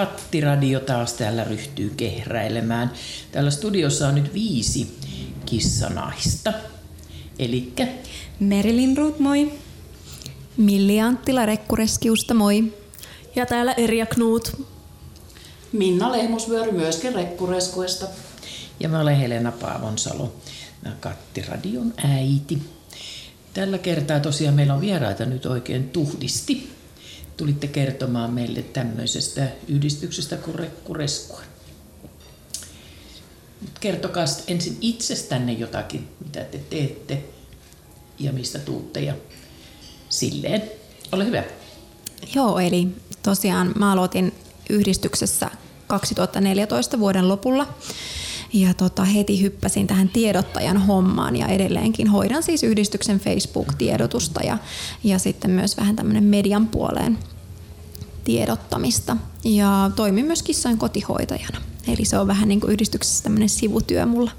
Kattiradio taas täällä ryhtyy kehräilemään. Täällä studiossa on nyt viisi kissanaista. Elikkä Merilin Ruut, moi. Milli Anttila Rekkureskiusta, moi. Ja täällä Erja Knut. Minna Lehmusvyöry myöskin Rekkureskuesta. Ja mä olen Helena Paavonsalo, Kattiradion äiti. Tällä kertaa tosiaan meillä on vieraita nyt oikein tuhdisti. Tulitte kertomaan meille tämmöisestä yhdistyksestä kuin Rekkureskua. Kertokaa ensin itsestänne jotakin, mitä te teette ja mistä tuutte ja silleen. Ole hyvä. Joo, eli tosiaan mä aloitin yhdistyksessä 2014 vuoden lopulla. Ja tota, heti hyppäsin tähän tiedottajan hommaan ja edelleenkin hoidan siis yhdistyksen Facebook-tiedotusta ja, ja sitten myös vähän tämmöinen median puoleen tiedottamista. Ja toimin myös kissojen kotihoitajana. Eli se on vähän niin kuin yhdistyksessä tämmöinen sivutyö mulla.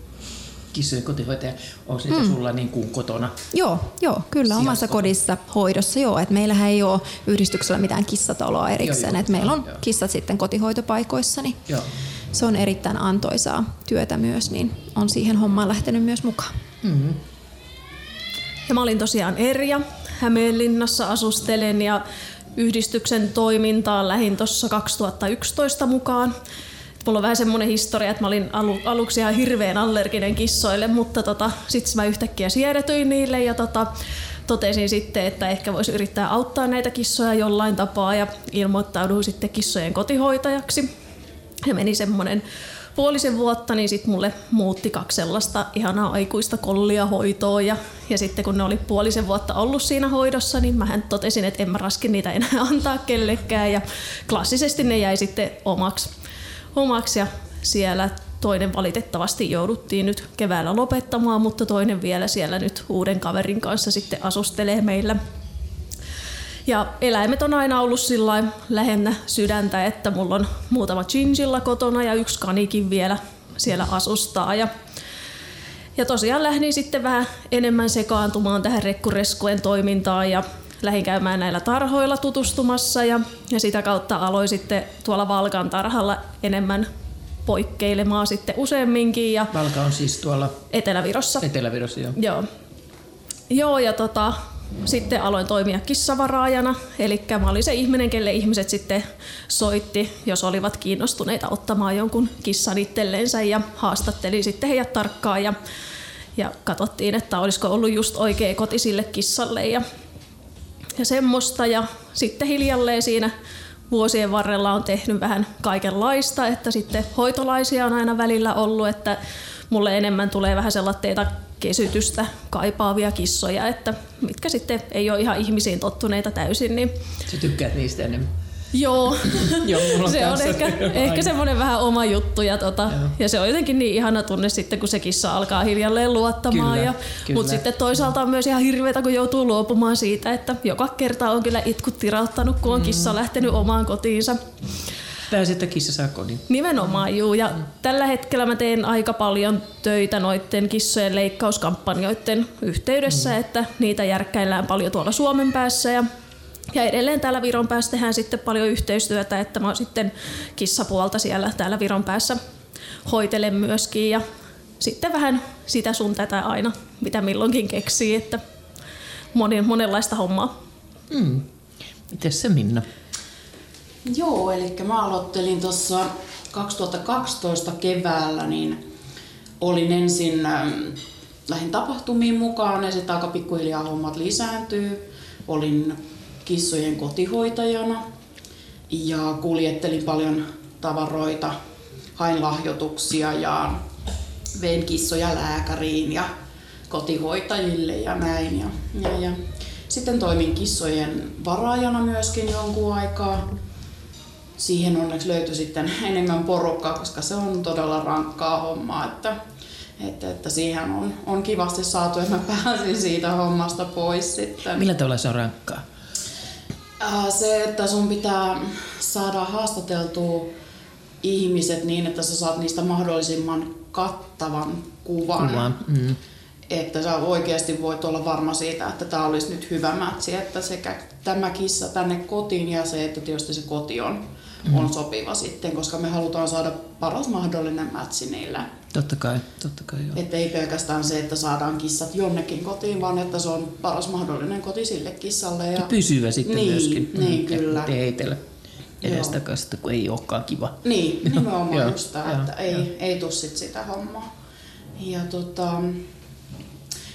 Kissojen kotihoitaja, onko niitä mm. sulla niin kuin kotona? Joo, joo kyllä Sijasta. omassa kodissa hoidossa joo. Et meillähän ei ole yhdistyksellä mitään kissataloa erikseen. Joo, joo, et meillä on joo. kissat sitten kotihoitopaikoissa, niin joo. se on erittäin antoisaa työtä myös, niin on siihen hommaan lähtenyt myös mukaan. Mm-hmm. Ja mä olin tosiaan Erja, Hämeenlinnassa asustelen ja yhdistyksen toimintaan lähin tuossa 2011 mukaan. Mulla on vähän semmoinen historia, että mä olin alu, aluksi ihan hirveän allerginen kissoille, mutta tota, sitten mä yhtäkkiä siedetyin niille ja tota, totesin sitten, että ehkä voisi yrittää auttaa näitä kissoja jollain tapaa ja ilmoittauduin sitten kissojen kotihoitajaksi. Ja meni semmoinen puolisen vuotta, niin sitten mulle muutti kaksi sellaista ihanaa aikuista kollia hoitoa. Ja, ja sitten kun ne oli puolisen vuotta ollut siinä hoidossa, niin mä totesin, että en mä raskin niitä enää antaa kellekään. Ja klassisesti ne jäi sitten omaksi, omaksi ja siellä toinen valitettavasti jouduttiin nyt keväällä lopettamaan, mutta toinen vielä siellä nyt uuden kaverin kanssa sitten asustelee meillä ja eläimet on aina ollut sillä lähennä sydäntä, että mulla on muutama chinchilla kotona ja yksi kanikin vielä siellä asustaa. Ja, ja tosiaan lähdin sitten vähän enemmän sekaantumaan tähän rekkureskuen toimintaan ja lähdin käymään näillä tarhoilla tutustumassa ja, ja sitä kautta aloin sitten tuolla Valkan tarhalla enemmän poikkeilemaan sitten useamminkin. Ja Valka on siis tuolla Etelä-Virossa. Etelä-Virossa, joo. Joo, joo ja tota, sitten aloin toimia kissavaraajana, eli mä olin se ihminen, kelle ihmiset sitten soitti, jos olivat kiinnostuneita ottamaan jonkun kissan itsellensä ja haastattelin sitten heidät tarkkaan ja, ja katsottiin, että olisiko ollut just oikea koti sille kissalle ja, ja semmoista. Ja sitten hiljalleen siinä vuosien varrella on tehnyt vähän kaikenlaista, että sitten hoitolaisia on aina välillä ollut, että mulle enemmän tulee vähän sellaista kesytystä kaipaavia kissoja, että mitkä sitten ei ole ihan ihmisiin tottuneita täysin. Niin... Sä tykkäät niistä enemmän? Joo, Joo se on ehkä, ehkä semmoinen vähän oma juttu ja, tota, ja se on jotenkin niin ihana tunne sitten, kun se kissa alkaa hiljalleen luottamaan. Kyllä, ja, kyllä. Mutta sitten toisaalta on myös ihan hirveätä, kun joutuu luopumaan siitä, että joka kerta on kyllä itkut tirauttanut, kun on kissa mm. lähtenyt omaan kotiinsa. Pääsi, että kissa saa kodin. Nimenomaan, juu. Ja mm. tällä hetkellä mä teen aika paljon töitä noiden kissojen leikkauskampanjoiden yhteydessä, mm. että niitä järkkäillään paljon tuolla Suomen päässä ja ja edelleen täällä Viron päässä tehdään sitten paljon yhteistyötä, että mä sitten kissapuolta siellä täällä Viron päässä hoitelen myöskin ja sitten vähän sitä sun tätä aina, mitä milloinkin keksii, että monen, monenlaista hommaa. Mm. Mites se Minna? Joo, eli mä aloittelin tuossa 2012 keväällä, niin olin ensin, ähm, lähin tapahtumiin mukaan ja sitten aika pikkuhiljaa hommat lisääntyy. Olin kissojen kotihoitajana ja kuljettelin paljon tavaroita, hain lahjoituksia ja vein kissoja lääkäriin ja kotihoitajille ja näin. Ja, ja, ja. Sitten toimin kissojen varaajana myöskin jonkun aikaa siihen onneksi löytyi sitten enemmän porukkaa, koska se on todella rankkaa hommaa, että, että, että siihen on, on kivasti saatu, että mä pääsin siitä hommasta pois sitten. Millä tavalla se on rankkaa? Se, että sun pitää saada haastateltua ihmiset niin, että sä saat niistä mahdollisimman kattavan kuvan. kuvan. Mm. että sä oikeasti voit olla varma siitä, että tämä olisi nyt hyvä mätsi, että sekä tämä kissa tänne kotiin ja se, että tietysti se koti on, mm. on sopiva sitten, koska me halutaan saada paras mahdollinen mätsi niillä. Totta kai, totta kai joo. Että ei pelkästään se, että saadaan kissat jonnekin kotiin, vaan että se on paras mahdollinen koti sille kissalle. Ja, ja pysyvä sitten niin, myöskin. Niin, mm, kyllä. Ettei heitellä edestakaisin, kun ei olekaan kiva. Niin, nimenomaan just tämä, että ei, ei tule sit sitä hommaa. Ja tota,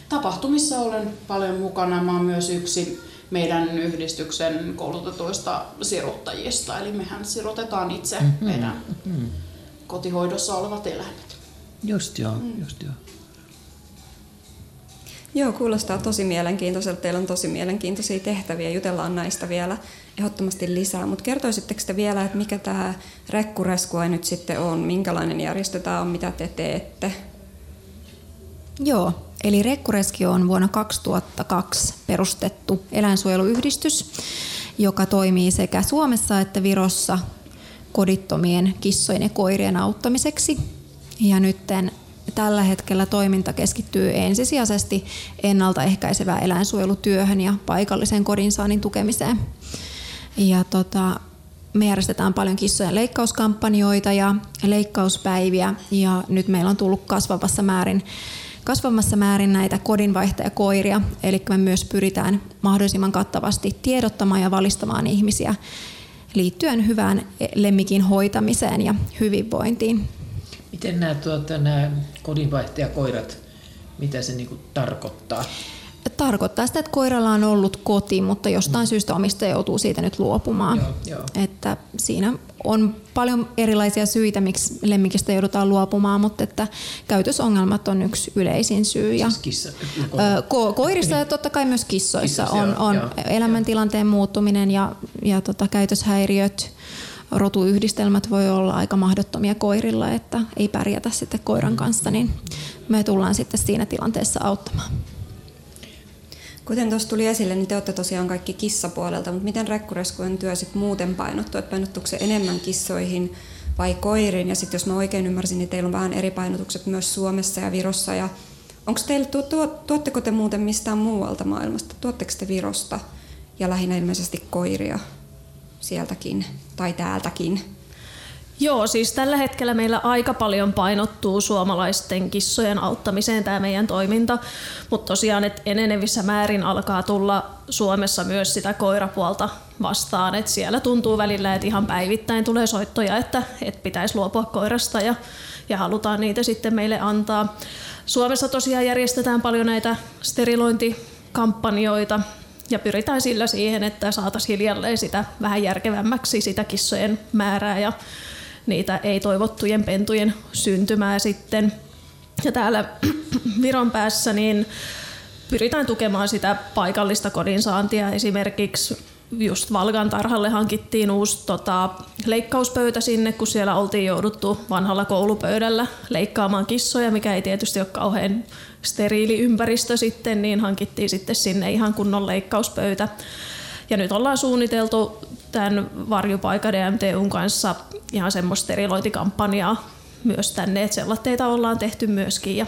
tapahtumissa olen paljon mukana. Mä oon myös yksi meidän yhdistyksen koulutetuista siruttajista. Eli mehän sirutetaan itse mm-hmm. meidän mm-hmm. kotihoidossa olevat eläimet. Just joo, mm. just joo. Joo, kuulostaa tosi mielenkiintoiselta. Teillä on tosi mielenkiintoisia tehtäviä. Jutellaan näistä vielä ehdottomasti lisää. Mutta kertoisitteko te vielä, että mikä tämä Rekkureskue nyt sitten on? Minkälainen järjestö tämä on? Mitä te teette? Joo, eli Rekkureski on vuonna 2002 perustettu eläinsuojeluyhdistys, joka toimii sekä Suomessa että Virossa kodittomien kissojen ja koirien auttamiseksi. Ja nytten tällä hetkellä toiminta keskittyy ensisijaisesti ennaltaehkäisevään eläinsuojelutyöhön ja paikallisen kodinsaannin tukemiseen. Ja tota, me järjestetään paljon kissojen leikkauskampanjoita ja leikkauspäiviä ja nyt meillä on tullut kasvavassa määrin kasvamassa määrin näitä kodinvaihtajakoiria, eli me myös pyritään mahdollisimman kattavasti tiedottamaan ja valistamaan ihmisiä liittyen hyvään lemmikin hoitamiseen ja hyvinvointiin. Miten nämä, tuota, nämä kodinvaihtajakoirat, mitä se niin tarkoittaa? tarkoittaa sitä, että koiralla on ollut koti, mutta jostain mm. syystä omistaja joutuu siitä nyt luopumaan. Joo, joo. Että siinä on paljon erilaisia syitä, miksi lemmikistä joudutaan luopumaan, mutta että käytösongelmat on yksi yleisin syy. Ja, siis kissa, ko- koirissa ja totta kai myös kissoissa, kissoissa on, on joo, elämäntilanteen muuttuminen ja, ja tota, käytöshäiriöt rotuyhdistelmät voi olla aika mahdottomia koirilla, että ei pärjätä sitten koiran kanssa, niin me tullaan sitten siinä tilanteessa auttamaan. Kuten tuossa tuli esille, niin te olette tosiaan kaikki kissapuolelta, mutta miten Rekkureskujen työ sitten muuten painottuu? Että painottuuko se enemmän kissoihin vai koiriin? Ja sitten jos mä oikein ymmärsin, niin teillä on vähän eri painotukset myös Suomessa ja Virossa. Ja onko teille, tu, tu, tuotteko te muuten mistään muualta maailmasta? Tuotteko te Virosta ja lähinnä ilmeisesti koiria sieltäkin tai täältäkin? Joo, siis tällä hetkellä meillä aika paljon painottuu suomalaisten kissojen auttamiseen tämä meidän toiminta, mutta tosiaan, että enenevissä määrin alkaa tulla Suomessa myös sitä koirapuolta vastaan, että siellä tuntuu välillä, että ihan päivittäin tulee soittoja, että, että pitäisi luopua koirasta ja, ja halutaan niitä sitten meille antaa. Suomessa tosiaan järjestetään paljon näitä sterilointikampanjoita, ja pyritään sillä siihen, että saataisiin hiljalleen sitä vähän järkevämmäksi sitä kissojen määrää ja niitä ei-toivottujen pentujen syntymää sitten. Ja täällä Viron päässä niin pyritään tukemaan sitä paikallista kodinsaantia. Esimerkiksi just Valgan tarhalle hankittiin uusi tota, leikkauspöytä sinne, kun siellä oltiin jouduttu vanhalla koulupöydällä leikkaamaan kissoja, mikä ei tietysti ole kauhean steriili ympäristö sitten, niin hankittiin sitten sinne ihan kunnon leikkauspöytä. Ja nyt ollaan suunniteltu tämän varjupaikan DMTUn kanssa ihan semmoista sterilointikampanjaa myös tänne, että sellatteita ollaan tehty myöskin ja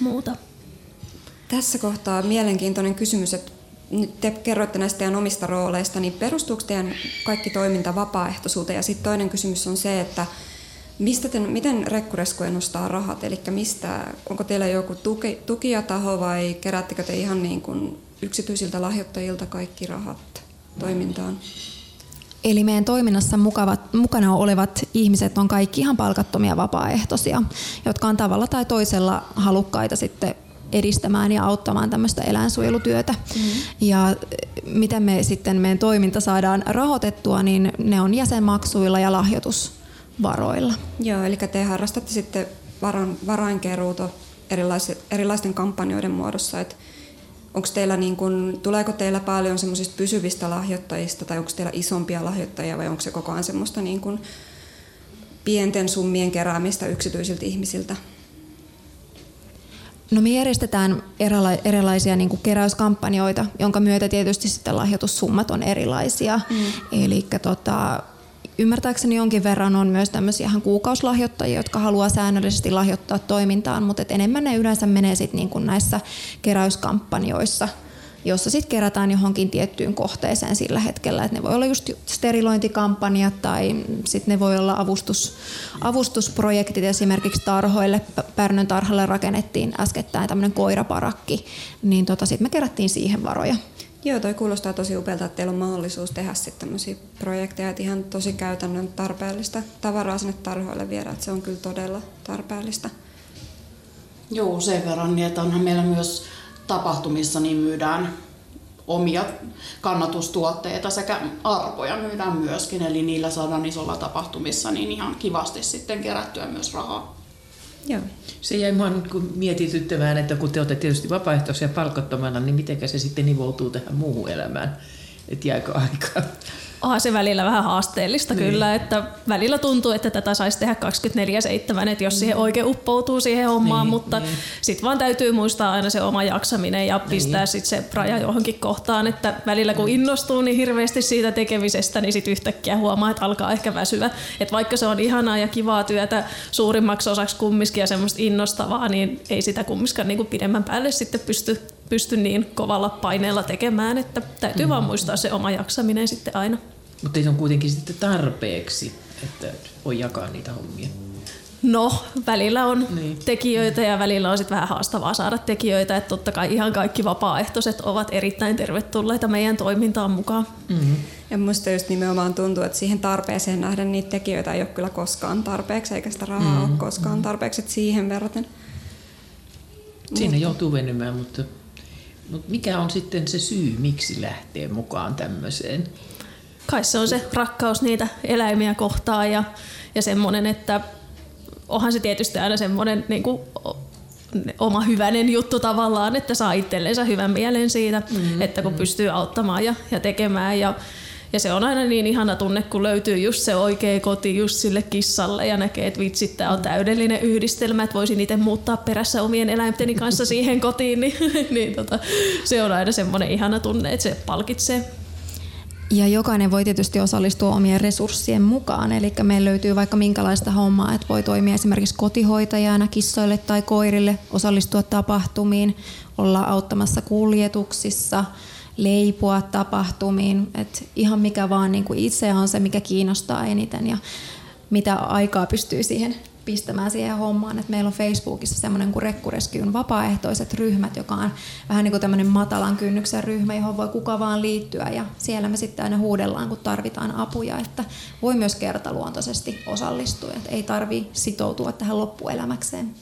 muuta. Tässä kohtaa mielenkiintoinen kysymys, että nyt te kerroitte näistä teidän omista rooleista, niin perustuuko teidän kaikki toiminta vapaaehtoisuuteen? Ja sitten toinen kysymys on se, että mistä te, miten Rekkuresku ennustaa rahat? Eli mistä, onko teillä joku tuki, tukijataho vai keräättekö te ihan niin kuin yksityisiltä lahjoittajilta kaikki rahat toimintaan? Eli meidän toiminnassa mukavat, mukana olevat ihmiset on kaikki ihan palkattomia vapaaehtoisia, jotka on tavalla tai toisella halukkaita sitten edistämään ja auttamaan tämmöistä eläinsuojelutyötä. Mm. Ja miten me sitten meidän toiminta saadaan rahoitettua, niin ne on jäsenmaksuilla ja lahjoitusvaroilla. Joo, eli te harrastatte sitten varan, varainkeruuta erilaisten kampanjoiden muodossa, että onko teillä niin kun, tuleeko teillä paljon semmoisista pysyvistä lahjoittajista tai onko teillä isompia lahjoittajia vai onko se koko ajan semmoista niin kun pienten summien keräämistä yksityisiltä ihmisiltä? No me järjestetään erilaisia niin kuin keräyskampanjoita, jonka myötä tietysti sitten lahjoitussummat on erilaisia. Mm. Eli tota, ymmärtääkseni jonkin verran on myös tämmöisiä ihan kuukauslahjoittajia, jotka haluaa säännöllisesti lahjoittaa toimintaan, mutta et enemmän ne yleensä menee sitten niin kuin näissä keräyskampanjoissa – jossa sitten kerätään johonkin tiettyyn kohteeseen sillä hetkellä. Et ne voi olla just sterilointikampanjat tai sitten ne voi olla avustus, avustusprojektit esimerkiksi tarhoille. Pärnön tarhalle rakennettiin äskettäin tämmöinen koiraparakki, niin tota, sitten me kerättiin siihen varoja. Joo, toi kuulostaa tosi upealta, että teillä on mahdollisuus tehdä sitten tämmöisiä projekteja, että ihan tosi käytännön tarpeellista tavaraa sinne tarhoille viedä, että se on kyllä todella tarpeellista. Joo, sen verran, niin että onhan meillä myös tapahtumissa niin myydään omia kannatustuotteita sekä arvoja myydään myöskin, eli niillä saadaan isolla tapahtumissa niin ihan kivasti sitten kerättyä myös rahaa. Joo. Se jäi mua mietityttämään, että kun te olette tietysti vapaaehtoisia palkattomana, niin miten se sitten nivoutuu tähän muuhun elämään? Että jääkö aikaa? Onhan se välillä vähän haasteellista niin. kyllä, että välillä tuntuu, että tätä saisi tehdä 24-7, että jos mm. siihen oikein uppoutuu siihen hommaan, niin, mutta niin. sitten vaan täytyy muistaa aina se oma jaksaminen ja pistää niin. sitten se raja johonkin kohtaan, että välillä kun innostuu niin hirveästi siitä tekemisestä, niin sitten yhtäkkiä huomaa, että alkaa ehkä väsyä. Että vaikka se on ihanaa ja kivaa työtä suurimmaksi osaksi kumminkin ja semmoista innostavaa, niin ei sitä kumminkaan niin pidemmän päälle sitten pysty pysty niin kovalla paineella tekemään, että täytyy mm. vaan muistaa se oma jaksaminen sitten aina. Mutta se on kuitenkin sitten tarpeeksi, että voi jakaa niitä hommia. No, välillä on niin. tekijöitä ja välillä on sitten vähän haastavaa saada tekijöitä. Että totta kai ihan kaikki vapaaehtoiset ovat erittäin tervetulleita meidän toimintaan mukaan. Mm-hmm. Ja minusta just nimenomaan tuntuu, että siihen tarpeeseen nähden niitä tekijöitä ei ole kyllä koskaan tarpeeksi, eikä sitä rahaa mm-hmm. ole koskaan tarpeeksi, että siihen verraten. Siinä mutta... joutuu venymään, mutta, mutta mikä on sitten se syy, miksi lähtee mukaan tämmöiseen? kai se on se rakkaus niitä eläimiä kohtaan ja, ja semmoinen, että onhan se tietysti aina semmoinen niin kuin, oma hyvänen juttu tavallaan, että saa itsellensä hyvän mielen siitä, mm-hmm. että kun pystyy auttamaan ja, ja tekemään ja ja se on aina niin ihana tunne, kun löytyy just se oikea koti just sille kissalle ja näkee, että vitsi, tämä on täydellinen yhdistelmä, että voisin itse muuttaa perässä omien eläimteni kanssa siihen kotiin, niin, niin tota, se on aina semmoinen ihana tunne, että se palkitsee. Ja jokainen voi tietysti osallistua omien resurssien mukaan, eli meillä löytyy vaikka minkälaista hommaa, että voi toimia esimerkiksi kotihoitajana kissoille tai koirille, osallistua tapahtumiin, olla auttamassa kuljetuksissa, leipua tapahtumiin, että ihan mikä vaan niin kuin itse on se, mikä kiinnostaa eniten ja mitä aikaa pystyy siihen pistämään siihen hommaan, että meillä on Facebookissa semmoinen kuin Rekkureskyyn vapaaehtoiset ryhmät, joka on vähän niin kuin tämmöinen matalan kynnyksen ryhmä, johon voi kuka vaan liittyä. Ja siellä me sitten aina huudellaan, kun tarvitaan apuja, että voi myös kertaluontoisesti osallistua, että ei tarvi sitoutua tähän loppuelämäkseen.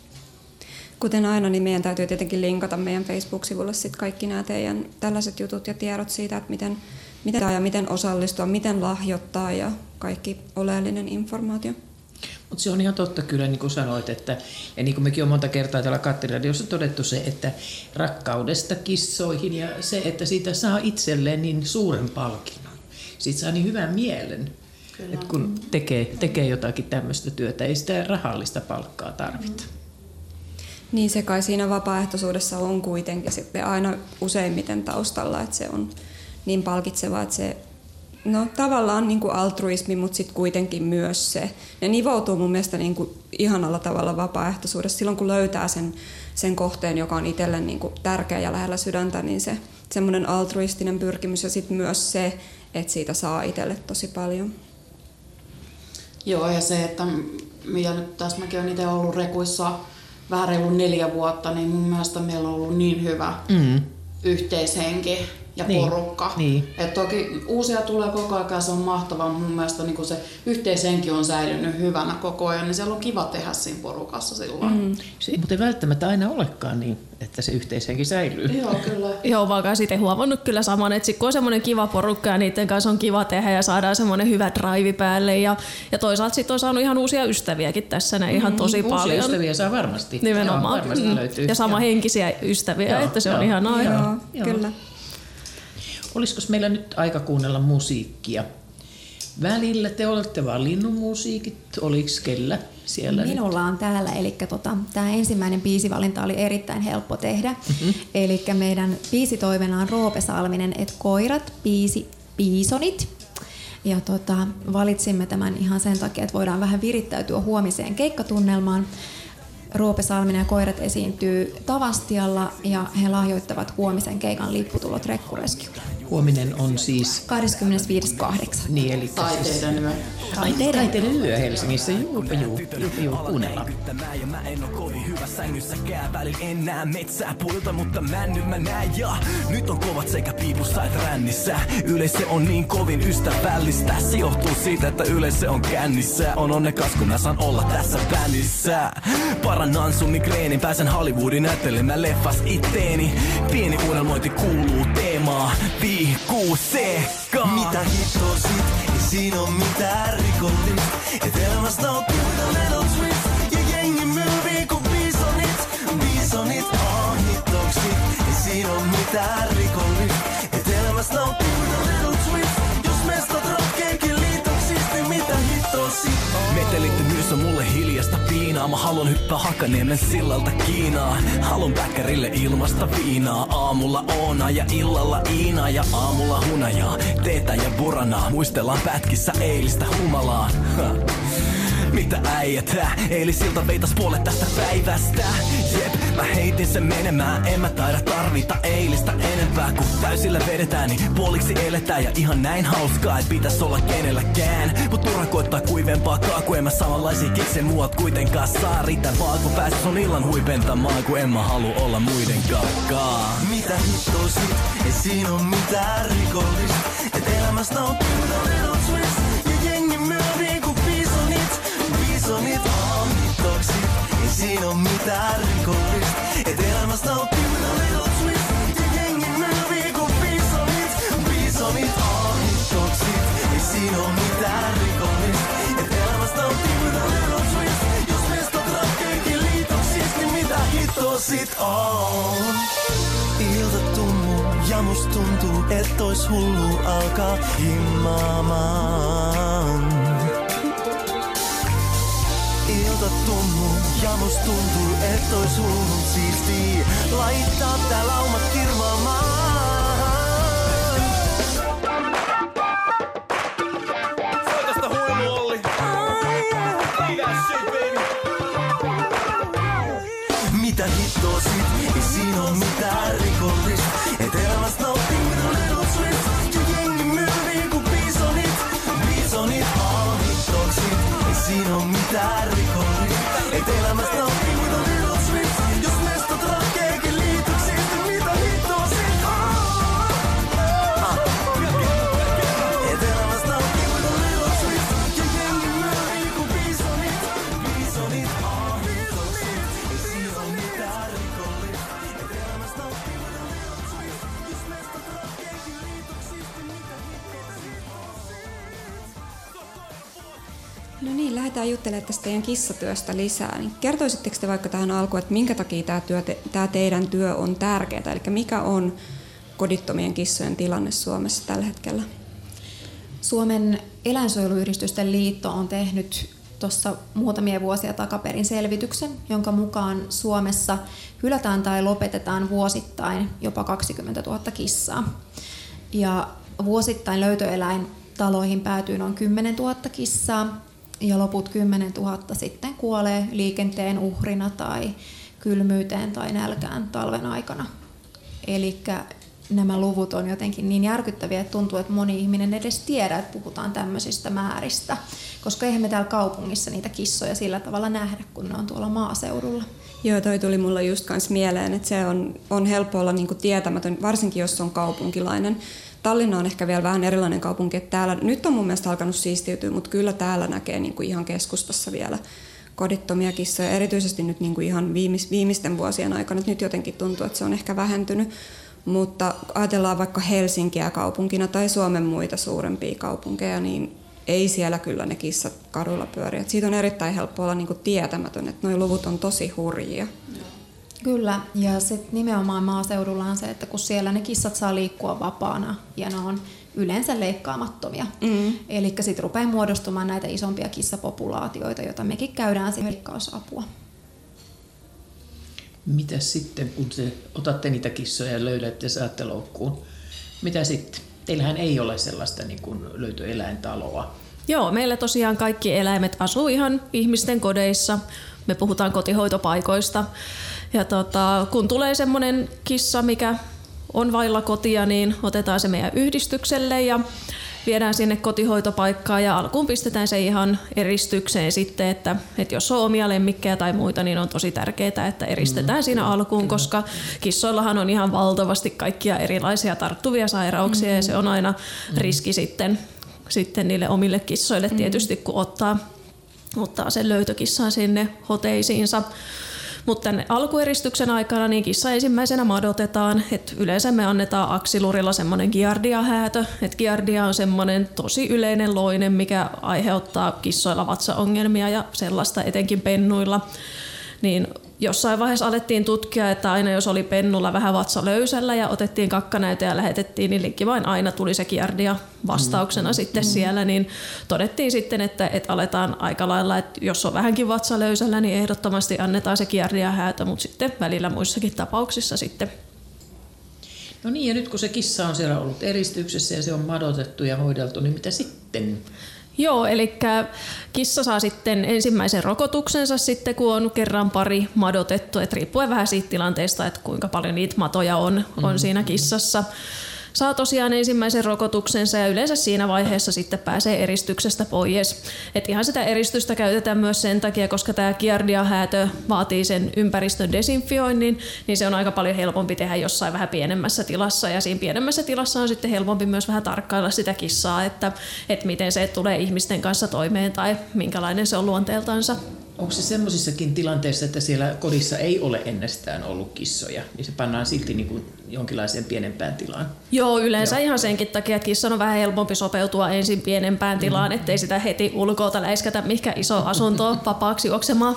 Kuten aina, niin meidän täytyy tietenkin linkata meidän Facebook-sivulle sit kaikki nämä teidän tällaiset jutut ja tiedot siitä, että miten, miten ja miten osallistua, miten lahjoittaa ja kaikki oleellinen informaatio. Mutta se on ihan totta kyllä, niin kuin sanoit, että, ja niin kuin mekin on monta kertaa täällä Kattiradiossa todettu se, että rakkaudesta kissoihin ja se, että siitä saa itselleen niin suuren palkinnon. Siitä saa niin hyvän mielen, kyllä. että kun tekee, tekee jotakin tämmöistä työtä, ei sitä rahallista palkkaa tarvita. Mm. Niin se kai siinä vapaaehtoisuudessa on kuitenkin sitten aina useimmiten taustalla, että se on niin palkitsevaa, että se No tavallaan niin kuin altruismi, mutta sitten kuitenkin myös se. Ne nivoutuu mun mielestä niin kuin ihanalla tavalla vapaaehtoisuudessa. Silloin kun löytää sen, sen kohteen, joka on itselle niin kuin tärkeä ja lähellä sydäntä, niin se semmoinen altruistinen pyrkimys ja sitten myös se, että siitä saa itselle tosi paljon. Joo, ja se, että mitä nyt tässä mäkin olen itse ollut Rekuissa vähän reilu neljä vuotta, niin mun mielestä meillä on ollut niin hyvä mm. yhteishenki ja niin. porukka. Niin. Et toki uusia tulee koko ajan, se on mahtavaa. Mun mielestä niin se yhteishenki on säilynyt hyvänä koko ajan, niin siellä on kiva tehdä siinä porukassa silloin. Mm. Se ei muuten välttämättä aina olekaan niin, että se yhteishenki säilyy. Joo, kyllä. Joo, vaan sitten huomannut kyllä saman, että kun on semmoinen kiva porukka ja niiden kanssa on kiva tehdä ja saadaan semmoinen hyvä drive päälle ja, ja toisaalta sitten on saanut ihan uusia ystäviäkin tässä näin ihan mm, tosi mm, paljon. Uusia ystäviä saa varmasti. Nimenomaan. Joo, varmasti mm. löytyy. Ja sama henkisiä ystäviä, joo, että se joo, on ihanaa. Joo, joo, kyllä. Olisiko meillä nyt aika kuunnella musiikkia? Välillä te olette valinnut musiikit, oliko kellä siellä Minulla nyt? on täällä, eli tota, tämä ensimmäinen biisivalinta oli erittäin helppo tehdä. Mm-hmm. Eli meidän biisitoimena on Roope Salminen, et koirat, biisi, biisonit. Ja tota, valitsimme tämän ihan sen takia, että voidaan vähän virittäytyä huomiseen keikkatunnelmaan. Roope Salminen ja koirat esiintyy Tavastialla ja he lahjoittavat huomisen keikan lipputulot Rekkureskiulle. Huominen on siis... 25.8. Niin, eli Taiteiden yö. Taiteiden, taiteiden yö Helsingissä. Juu, juu, juu, juu, kuunnellaan. Ja mä en oo kovin hyvä sängyssäkään Välillä en näe metsää puilta, mutta mä nyt mä näen ja Nyt on kovat sekä piipussa että rännissä Yleisö on niin kovin ystävällistä Se johtuu siitä, että yleisö on kännissä On onnekas, kun mä saan olla tässä bändissä Parannan sun migreenin, pääsen Hollywoodin näyttelemään leffas itteeni Pieni unelmointi kuuluu teemaa Viihkuu sekaan. Mitä hittoa sit, ei siinä on mitään rikollista. Et elämästä with a little twist. Ja jengi myyvii kun bisonit. Bisonit on hittoksit Ei siinä on mitään Metelit myös on mulle hiljasta piinaa. Mä haluan hyppää Hakaniemen sillalta Kiinaan. Haluan päkkärille ilmasta viinaa. Aamulla Oona ja illalla Iina Ja aamulla hunajaa, teetä ja buranaa. Muistellaan pätkissä eilistä humalaa. Ha. Mitä äijät, hä? Eilisilta veitas puolet tästä päivästä. Jep, mä heitin sen menemään. En mä taida tarvita eilistä enempää Kun täysillä vedetään, niin puoliksi eletään. Ja ihan näin hauskaa, et pitäis olla kenelläkään. Mut turha koittaa kuivempaa kaakua En mä samanlaisia kikse muuat kuitenkaan. Saa Riittää vaan kun pääsis on illan huipentamaan Kun en mä halu olla muiden kakkaa Mitä hittoa sit, ei siinä on mitään rikollista. Et elämästä nauttii with Bisonit on hittoksit Ei siinä on mitään rikollista Et elämästä with a little twist Ja jengi myyvii kun bisonit Bisonit on hittoksit Ei siinä on mitään rikollista Et elämästä with a little twist Jos mestat rakkeenkin liitoksista Niin mitä hittoa sit on? Ilta tummuu ja must tuntuu, et ois hullu alkaa himmaamaan. Ilta tummuu ja must tuntuu, et ois hullu siisti laittaa tää laumat kirmaamaan. Lähdetään juttelemaan tästä teidän kissatyöstä lisää. Niin kertoisitteko te vaikka tähän alkuun, että minkä takia tämä, työ, tämä teidän työ on tärkeää? Eli mikä on kodittomien kissojen tilanne Suomessa tällä hetkellä? Suomen eläinsuojeluyhdistysten liitto on tehnyt tuossa muutamia vuosia takaperin selvityksen, jonka mukaan Suomessa hylätään tai lopetetaan vuosittain jopa 20 000 kissaa. Ja vuosittain löytöeläintaloihin päätyy noin 10 000 kissaa ja loput 10 000 sitten kuolee liikenteen uhrina tai kylmyyteen tai nälkään talven aikana. Eli nämä luvut on jotenkin niin järkyttäviä, että tuntuu, että moni ihminen edes tiedä, että puhutaan tämmöisistä määristä. Koska eihän me täällä kaupungissa niitä kissoja sillä tavalla nähdä, kun ne on tuolla maaseudulla. Joo, toi tuli mulle just kans mieleen, että se on, on helppo olla niinku tietämätön, varsinkin jos on kaupunkilainen. Tallinna on ehkä vielä vähän erilainen kaupunki, että täällä, nyt on mun mielestä alkanut siistiytyä, mutta kyllä täällä näkee niinku ihan keskustassa vielä kodittomia kissoja, erityisesti nyt niinku ihan viimis, viimeisten vuosien aikana. Nyt jotenkin tuntuu, että se on ehkä vähentynyt, mutta ajatellaan vaikka Helsinkiä kaupunkina tai Suomen muita suurempia kaupunkeja, niin ei siellä kyllä ne kissat kadulla pyöri. Et siitä on erittäin helppo olla niinku tietämätön, että nuo luvut on tosi hurjia. Kyllä, ja sitten nimenomaan maaseudulla on se, että kun siellä ne kissat saa liikkua vapaana ja ne on yleensä leikkaamattomia. Mm. Eli sitten rupeaa muodostumaan näitä isompia kissapopulaatioita, joita mekin käydään siihen leikkausapua. Mitä sitten, kun te otatte niitä kissoja ja löydätte ja saatte loukkuun? Mitä sitten? Teillähän ei ole sellaista niin kuin löytöeläintaloa. Joo, meillä tosiaan kaikki eläimet asuu ihan ihmisten kodeissa. Me puhutaan kotihoitopaikoista. Ja tota, kun tulee semmoinen kissa, mikä on vailla kotia, niin otetaan se meidän yhdistykselle ja viedään sinne kotihoitopaikkaan ja alkuun pistetään se ihan eristykseen sitten, että, että jos on omia lemmikkejä tai muita, niin on tosi tärkeää, että eristetään mm, siinä alkuun, koska kissoillahan on ihan valtavasti kaikkia erilaisia tarttuvia sairauksia mm. ja se on aina mm. riski sitten, sitten niille omille kissoille mm. tietysti, kun ottaa, ottaa sen löytökissaan sinne hoteisiinsa. Mutta tänne alkueristyksen aikana niin kissa ensimmäisenä madotetaan. Et yleensä me annetaan aksilurilla semmoinen giardia-häätö. Et giardia on semmoinen tosi yleinen loinen, mikä aiheuttaa kissoilla vatsaongelmia ja sellaista etenkin pennuilla. Niin jossain vaiheessa alettiin tutkia, että aina jos oli pennulla vähän vatsa löysällä ja otettiin kakkanäyte ja lähetettiin, niin linkki vain aina tuli se kiardia vastauksena mm. sitten mm. siellä, niin todettiin sitten, että, että aletaan aika lailla, että jos on vähänkin vatsa löysällä, niin ehdottomasti annetaan se kiardia häätä, mutta sitten välillä muissakin tapauksissa sitten No niin, ja nyt kun se kissa on siellä ollut eristyksessä ja se on madotettu ja hoideltu, niin mitä sitten? Joo, eli kissa saa sitten ensimmäisen rokotuksensa sitten, kun on kerran pari madotettu, että riippuen vähän siitä tilanteesta, että kuinka paljon niitä matoja on, on mm. siinä kissassa saa tosiaan ensimmäisen rokotuksensa ja yleensä siinä vaiheessa sitten pääsee eristyksestä pois. Et ihan sitä eristystä käytetään myös sen takia, koska tämä kiardiahäätö vaatii sen ympäristön desinfioinnin, niin se on aika paljon helpompi tehdä jossain vähän pienemmässä tilassa ja siinä pienemmässä tilassa on sitten helpompi myös vähän tarkkailla sitä kissaa, että, että miten se tulee ihmisten kanssa toimeen tai minkälainen se on luonteeltansa. Onko se semmoisissakin tilanteissa, että siellä kodissa ei ole ennestään ollut kissoja, niin se pannaan silti niin kuin jonkinlaiseen pienempään tilaan? Joo, yleensä Joo. ihan senkin takia, että kissan on vähän helpompi sopeutua ensin pienempään tilaan, mm. ettei sitä heti ulkoota läiskätä mikä iso asunto vapaaksi juoksemaan.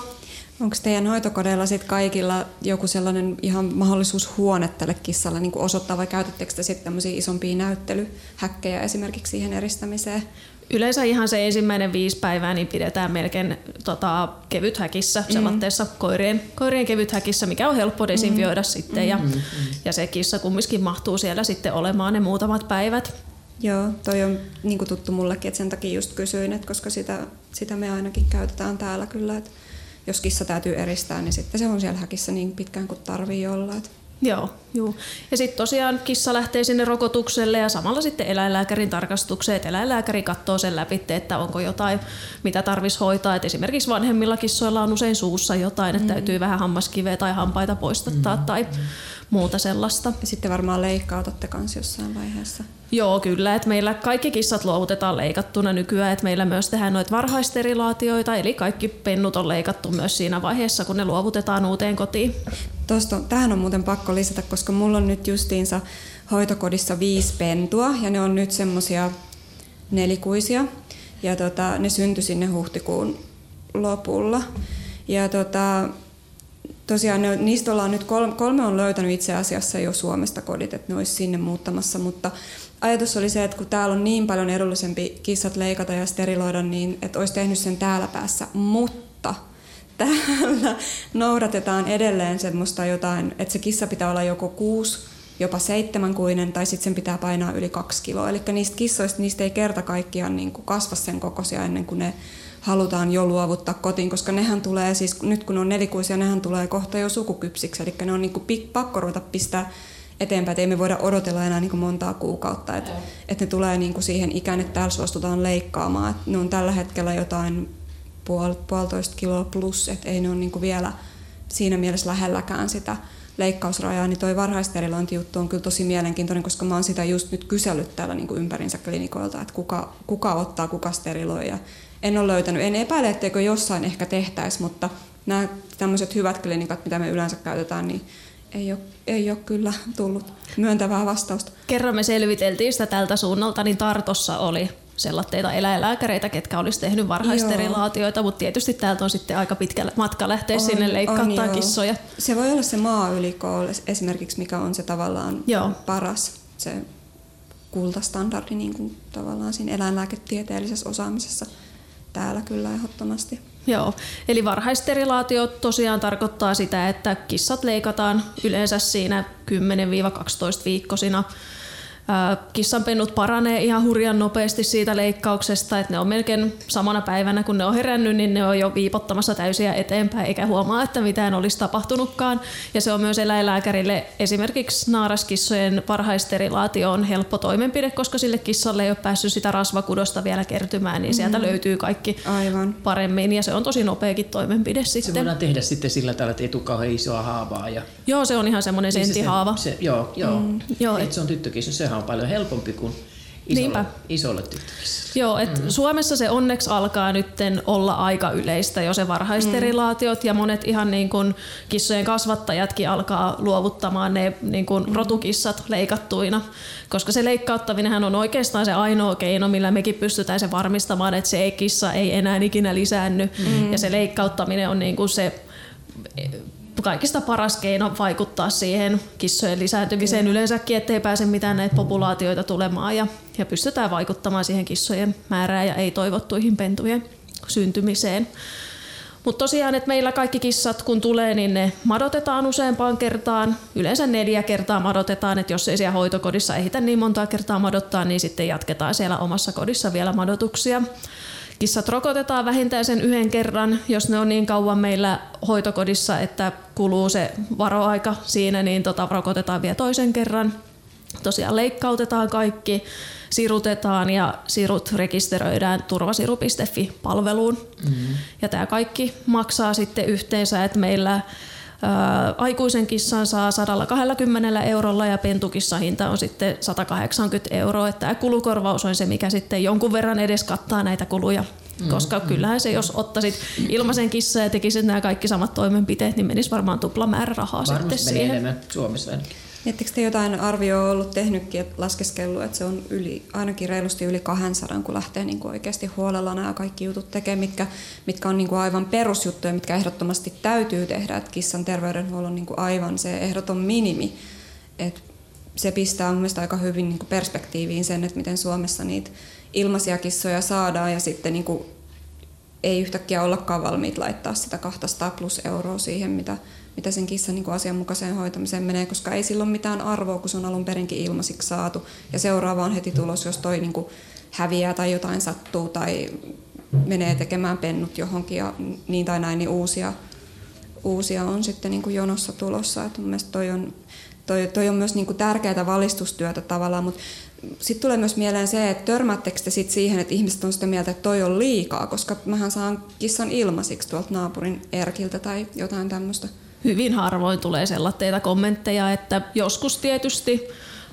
Onko teidän hoitokodeilla sit kaikilla joku sellainen ihan mahdollisuus huone tälle kissalle niin osoittaa vai käytättekö te sitten isompia näyttelyhäkkejä esimerkiksi siihen eristämiseen? Yleensä ihan se ensimmäinen viisi päivää niin pidetään melkein tota, kevyt häkissä, mm. selatteessa koirien, koirien kevyt häkissä, mikä on helppo desinfioida mm. sitten. Ja, mm. ja se kissa kumminkin mahtuu siellä sitten olemaan ne muutamat päivät. Joo, toi on niin tuttu mullekin, että sen takia just kysyin, että koska sitä, sitä me ainakin käytetään täällä kyllä, että jos kissa täytyy eristää, niin sitten se on siellä häkissä niin pitkään kuin tarvii olla. Että Joo, juu. Ja sitten tosiaan kissa lähtee sinne rokotukselle ja samalla sitten eläinlääkärin tarkastukseen, että eläinlääkäri katsoo sen läpi, että onko jotain, mitä tarvitsisi hoitaa. Et esimerkiksi vanhemmilla kissoilla on usein suussa jotain, että mm. täytyy vähän hammaskiveä tai hampaita poistattaa mm. tai muuta sellaista. Ja sitten varmaan leikkautatte kanssa jossain vaiheessa. Joo, kyllä. Että meillä kaikki kissat luovutetaan leikattuna nykyään. Että meillä myös tehdään noita varhaisterilaatioita, eli kaikki pennut on leikattu myös siinä vaiheessa, kun ne luovutetaan uuteen kotiin. Tuosta, tähän on muuten pakko lisätä, koska mulla on nyt justiinsa hoitokodissa viisi pentua, ja ne on nyt semmoisia nelikuisia. Ja tota, ne syntyi sinne huhtikuun lopulla. Ja tota, tosiaan ne, niistä ollaan nyt kolme, kolme on löytänyt itse asiassa jo Suomesta kodit, että ne olisi sinne muuttamassa, mutta ajatus oli se, että kun täällä on niin paljon edullisempi kissat leikata ja steriloida, niin että olisi tehnyt sen täällä päässä, mutta täällä noudatetaan edelleen semmoista jotain, että se kissa pitää olla joko kuusi, jopa seitsemänkuinen tai sitten sen pitää painaa yli kaksi kiloa. Eli niistä kissoista niistä ei kerta kaikkiaan niin kasva sen kokoisia ennen kuin ne halutaan jo luovuttaa kotiin, koska nehän tulee siis, nyt kun on nelikuisia, nehän tulee kohta jo sukukypsiksi, eli ne on niin kuin pakko ruveta pistää eteenpäin, että ei me voida odotella enää niin kuin montaa kuukautta, että, että ne tulee niin kuin siihen ikään, että täällä suostutaan leikkaamaan, että ne on tällä hetkellä jotain puol, puolitoista kiloa plus, että ei ne ole niin kuin vielä siinä mielessä lähelläkään sitä leikkausrajaa, niin toi varhaisterilointijuttu on kyllä tosi mielenkiintoinen, koska mä oon sitä just nyt kysellyt täällä niin kuin ympärinsä klinikoilta, että kuka, kuka ottaa, kuka steriloi ja en ole löytänyt. En epäile, etteikö jossain ehkä tehtäisi, mutta nämä tämmöiset hyvät klinikat, mitä me yleensä käytetään, niin ei ole, ei ole kyllä tullut myöntävää vastausta. Kerran me selviteltiin sitä tältä suunnalta, niin Tartossa oli sellatteita eläinlääkäreitä, ketkä olisi tehnyt varhaisterilaatioita, mutta tietysti täältä on sitten aika pitkä matka lähteä on, sinne leikkauttaa kissoja. Se voi olla se maa-ylikool esimerkiksi, mikä on se tavallaan joo. paras, se kultastandardi niin kuin tavallaan siinä eläinlääketieteellisessä osaamisessa täällä kyllä ehdottomasti. Joo, eli varhaisterilaatio tosiaan tarkoittaa sitä, että kissat leikataan yleensä siinä 10-12 viikkosina Kissanpennut paranee ihan hurjan nopeasti siitä leikkauksesta, että ne on melkein samana päivänä kun ne on herännyt, niin ne on jo viipottamassa täysiä eteenpäin eikä huomaa, että mitään olisi tapahtunutkaan. Ja se on myös eläinlääkärille esimerkiksi naaraskissojen parhaisterilaatio on helppo toimenpide, koska sille kissalle ei ole päässyt sitä rasvakudosta vielä kertymään, niin sieltä mm. löytyy kaikki Aivan. paremmin ja se on tosi nopeakin toimenpide Se sitten. voidaan tehdä sitten sillä tavalla, että ei tule kauhean isoa haavaa. Ja Joo, se on ihan semmoinen Niin se- senttihaava. Se, se, joo, joo. Mm, joo, Et se on tyttökissa, sehän on paljon helpompi kuin isolle, Niinpä. isolle tyttökissalle. Joo, et mm. Suomessa se onneksi alkaa nytten olla aika yleistä jo se varhaisterilaatiot ja monet ihan niin kuin kissojen kasvattajatkin alkaa luovuttamaan ne niin kuin rotukissat leikattuina, koska se leikkauttaminenhan on oikeastaan se ainoa keino, millä mekin pystytään se varmistamaan, että se ei kissa ei enää ikinä lisäänny mm. ja se leikkauttaminen on niin kuin se kaikista paras keino vaikuttaa siihen kissojen lisääntymiseen yleensäkin, ettei pääse mitään näitä populaatioita tulemaan ja, ja pystytään vaikuttamaan siihen kissojen määrään ja ei-toivottuihin pentujen syntymiseen. Mutta tosiaan, että meillä kaikki kissat kun tulee, niin ne madotetaan useampaan kertaan. Yleensä neljä kertaa madotetaan, että jos ei siellä hoitokodissa ehditä niin montaa kertaa madottaa, niin sitten jatketaan siellä omassa kodissa vielä madotuksia. Kissat rokotetaan vähintään sen yhden kerran, jos ne on niin kauan meillä hoitokodissa, että kuluu se varoaika siinä, niin tota, rokotetaan vielä toisen kerran. Tosiaan leikkautetaan kaikki, sirutetaan ja sirut rekisteröidään turvasiru.fi-palveluun. Mm-hmm. Ja tämä kaikki maksaa sitten yhteensä, että meillä aikuisen kissan saa 120 eurolla ja pentukissa hinta on sitten 180 euroa. Että tämä kulukorvaus on se, mikä sitten jonkun verran edes kattaa näitä kuluja. Koska kyllähän se, jos ottaisit ilmaisen kissan ja tekisit nämä kaikki samat toimenpiteet, niin menisi varmaan tupla määrä rahaa sitten siihen. enemmän Suomessa ainakin. Miettikö te jotain arvioa ollut tehnytkin, että laskeskellut, että se on yli, ainakin reilusti yli 200, kun lähtee niin kuin oikeasti huolella nämä kaikki jutut tekemään, mitkä, mitkä on niin kuin aivan perusjuttuja, mitkä ehdottomasti täytyy tehdä, että kissan terveydenhuollon niin kuin aivan se ehdoton minimi. Et se pistää mun mielestä aika hyvin niin kuin perspektiiviin sen, että miten Suomessa niitä ilmaisia kissoja saadaan ja sitten niin kuin ei yhtäkkiä ollakaan valmiit laittaa sitä 200 plus euroa siihen, mitä, mitä sen kissan niin kuin asianmukaiseen hoitamiseen menee, koska ei sillä ole mitään arvoa, kun se on alun perinkin ilmaisiksi saatu. Ja seuraava on heti tulos, jos toi niin kuin häviää tai jotain sattuu tai menee tekemään pennut johonkin ja niin tai näin, niin uusia, uusia on sitten niin kuin jonossa tulossa. Et mun mielestä toi on, toi, toi on myös niin kuin tärkeää valistustyötä tavallaan, mutta sitten tulee myös mieleen se, että törmäättekö te sit siihen, että ihmiset on sitä mieltä, että toi on liikaa, koska mähän saan kissan ilmaisiksi tuolta naapurin Erkiltä tai jotain tämmöistä. Hyvin harvoin tulee sellaisia kommentteja, että joskus tietysti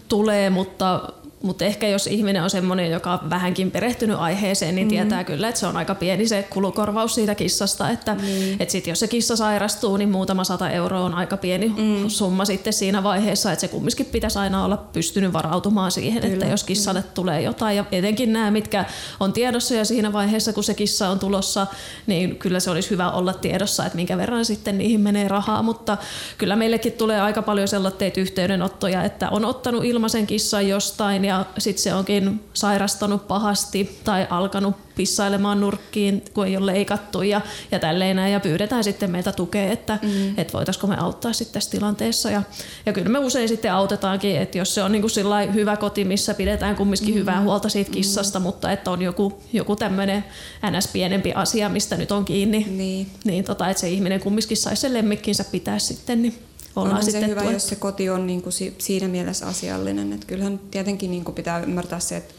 tulee, mutta, mutta ehkä jos ihminen on semmoinen, joka on vähänkin perehtynyt aiheeseen, niin mm. tietää kyllä, että se on aika pieni se kulukorvaus siitä kissasta, että mm. et sit jos se kissa sairastuu, niin muutama sata euroa on aika pieni mm. summa sitten siinä vaiheessa, että se kumminkin pitäisi aina olla pystynyt varautumaan siihen, kyllä, että jos kissalle kyllä. tulee jotain ja etenkin nämä, mitkä on tiedossa ja siinä vaiheessa, kun se kissa on tulossa, niin kyllä se olisi hyvä olla tiedossa, että minkä verran sitten niihin menee rahaa, mutta kyllä meillekin tulee aika paljon sellaisia yhteydenottoja, että on ottanut ilmaisen kissan jostain ja sitten se onkin sairastanut pahasti tai alkanut pissailemaan nurkkiin, kun ei ole leikattu ja, ja tälleen näin. Ja pyydetään sitten meiltä tukea, että mm. et voitaisiko me auttaa sitten tässä tilanteessa. Ja, ja kyllä me usein sitten autetaankin, että jos se on niin sillai hyvä koti, missä pidetään kumminkin mm. hyvää huolta siitä kissasta, mm. mutta että on joku, joku tämmöinen ns. pienempi asia, mistä nyt on kiinni, Niin. niin tota, että se ihminen kumminkin saisi sen lemmikkinsä pitää sitten, niin ollaan Onhan sitten se hyvä, tuettu. jos se koti on niin kuin si- siinä mielessä asiallinen. Et kyllähän tietenkin niin kuin pitää ymmärtää se, että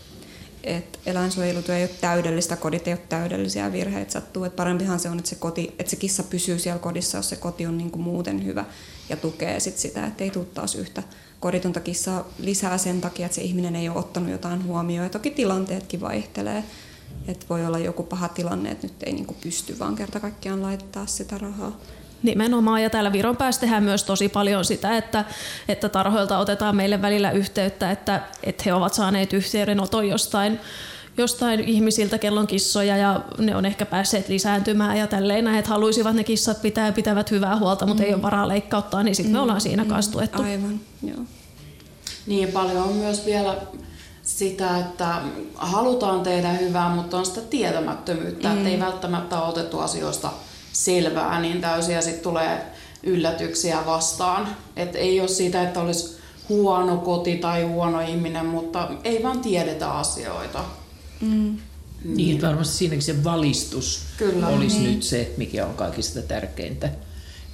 et eläinsuojelutyö ei ole täydellistä, kodit ei ole täydellisiä, virheitä sattuu. Et parempihan se on, että se, koti, että se kissa pysyy siellä kodissa, jos se koti on niin kuin muuten hyvä ja tukee sit sitä, että ei tule taas yhtä koditonta kissaa lisää sen takia, että se ihminen ei ole ottanut jotain huomioon. Ja toki tilanteetkin vaihtelee. Et voi olla joku paha tilanne, että nyt ei niin kuin pysty vaan kerta kaikkiaan laittaa sitä rahaa. Nimenomaan, ja täällä Viron päässä tehdään myös tosi paljon sitä, että, että tarhoilta otetaan meille välillä yhteyttä, että, että he ovat saaneet yhteydenoton jostain, jostain ihmisiltä, kellon kissoja ja ne on ehkä päässeet lisääntymään ja tälleen näin, että haluaisivat ne kissat pitää ja pitävät hyvää huolta, mutta mm. ei ole varaa leikkauttaa, niin sitten me ollaan siinä kanssa tuettu. Aivan, joo. Niin paljon on myös vielä sitä, että halutaan tehdä hyvää, mutta on sitä tietämättömyyttä, mm. että ei välttämättä ole otettu asioista selvää niin täysin ja sitten tulee yllätyksiä vastaan. Et ei ole siitä, että olisi huono koti tai huono ihminen, mutta ei vaan tiedetä asioita. Mm. Niin, että varmasti siinäkin se valistus Kyllä. olisi nyt se, mikä on kaikista tärkeintä.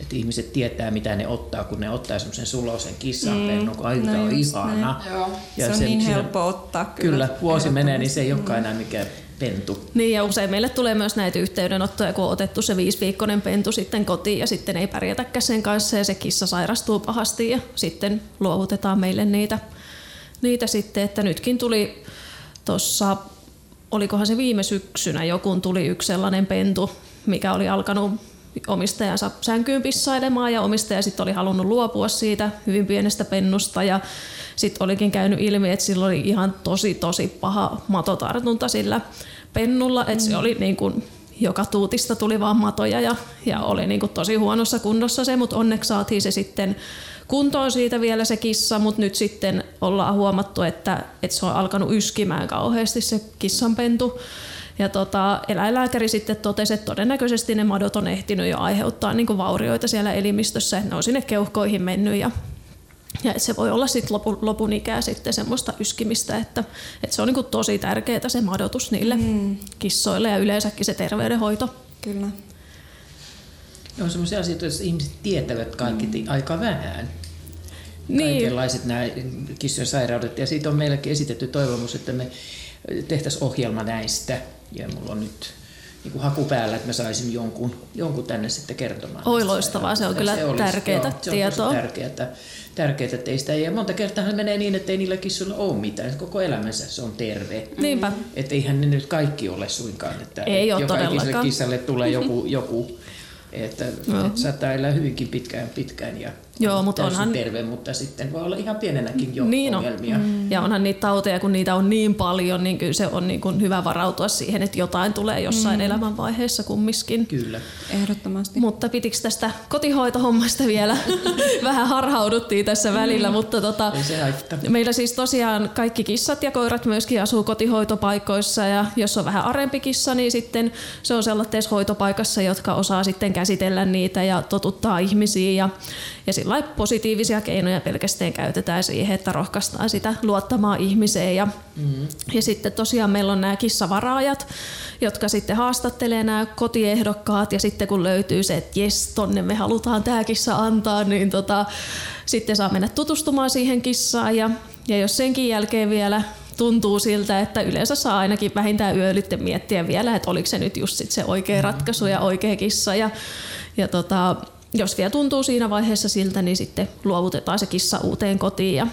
Että ihmiset tietää, mitä ne ottaa, kun ne ottaa semmoisen sulosen kissanpennun, kun aika no on ihana. Joo. se on niin helppo ottaa kyllä. Kyllä, vuosi menee, niin se ei olekaan enää mikään pentu. Niin ja usein meille tulee myös näitä yhteydenottoja, kun on otettu se viisiviikkoinen pentu sitten kotiin ja sitten ei pärjätäkään sen kanssa ja se kissa sairastuu pahasti ja sitten luovutetaan meille niitä, niitä sitten, että nytkin tuli tuossa, olikohan se viime syksynä joku tuli yksi sellainen pentu, mikä oli alkanut omistajansa sänkyyn pissailemaan ja omistaja sitten oli halunnut luopua siitä hyvin pienestä pennusta ja sitten olikin käynyt ilmi, että sillä oli ihan tosi tosi paha matotartunta sillä pennulla, että se oli niin kuin joka tuutista tuli vaan matoja ja, ja oli niin kuin tosi huonossa kunnossa se, mutta onneksi saatiin se sitten kuntoon siitä vielä se kissa, mutta nyt sitten ollaan huomattu, että, että se on alkanut yskimään kauheasti se kissanpentu. Ja tota, eläinlääkäri sitten totesi, että todennäköisesti ne madot on ehtinyt jo aiheuttaa niin kuin vaurioita siellä elimistössä, että ne on sinne keuhkoihin mennyt ja ja se voi olla sitten lopun, lopun ikää sitten semmoista yskimistä, että, että se on niinku tosi tärkeää se madotus niille mm. kissoille ja yleensäkin se terveydenhoito. Kyllä. Ne on sellaisia asioita, joissa ihmiset tietävät kaikki mm. aika vähän. Niin. Kaikenlaiset nämä kissojen sairaudet. Ja siitä on meillekin esitetty toivomus, että me tehtäisiin ohjelma näistä. Ja mulla on nyt niin kuin haku päällä, että mä saisin jonkun, jonkun tänne sitten kertomaan. Oi, loistavaa, se on kyllä tärkeätä joo, se on tietoa. tosi tärkeätä, tärkeätä teistä. Ja monta kertaa menee niin, että ei niillä kissoilla ole mitään. että Koko elämänsä se on terve. Niinpä. Että eihän ne nyt kaikki ole suinkaan. Että Ei ole joka todellakaan. kissalle tulee joku, joku että, että saattaa elää hyvinkin pitkään pitkään ja Joo, on mutta täysin onhan- terve, mutta sitten voi olla ihan pienenäkin jo Niin on. ongelmia. Mm. Ja onhan niitä tauteja, kun niitä on niin paljon, niin kyllä se on niin kuin hyvä varautua siihen, että jotain tulee jossain mm. elämänvaiheessa kummiskin. Kyllä. Ehdottomasti. Mutta pitikö tästä kotihoitohommasta vielä? Vähän harhauduttiin tässä välillä, mutta tota. Meillä siis tosiaan kaikki kissat ja koirat myöskin asuu kotihoitopaikoissa ja jos on vähän arempi kissa, niin sitten se on sellaisessa hoitopaikassa, jotka osaa sitten käsitellä niitä ja totuttaa ihmisiä ja, ja sillä lailla positiivisia keinoja pelkästään käytetään siihen, että rohkaistaan sitä luottamaan ihmiseen ja, mm. ja sitten tosiaan meillä on nämä kissavaraajat, jotka sitten haastattelee nämä kotiehdokkaat ja sitten kun löytyy se, että jes, tonne me halutaan tämä kissa antaa, niin tota, sitten saa mennä tutustumaan siihen kissaan ja, ja jos senkin jälkeen vielä tuntuu siltä, että yleensä saa ainakin vähintään yölytten miettiä vielä, että oliko se nyt just sit se oikea ratkaisu ja oikea kissa ja, ja tota, jos vielä tuntuu siinä vaiheessa siltä, niin sitten luovutetaan se kissa uuteen kotiin ja,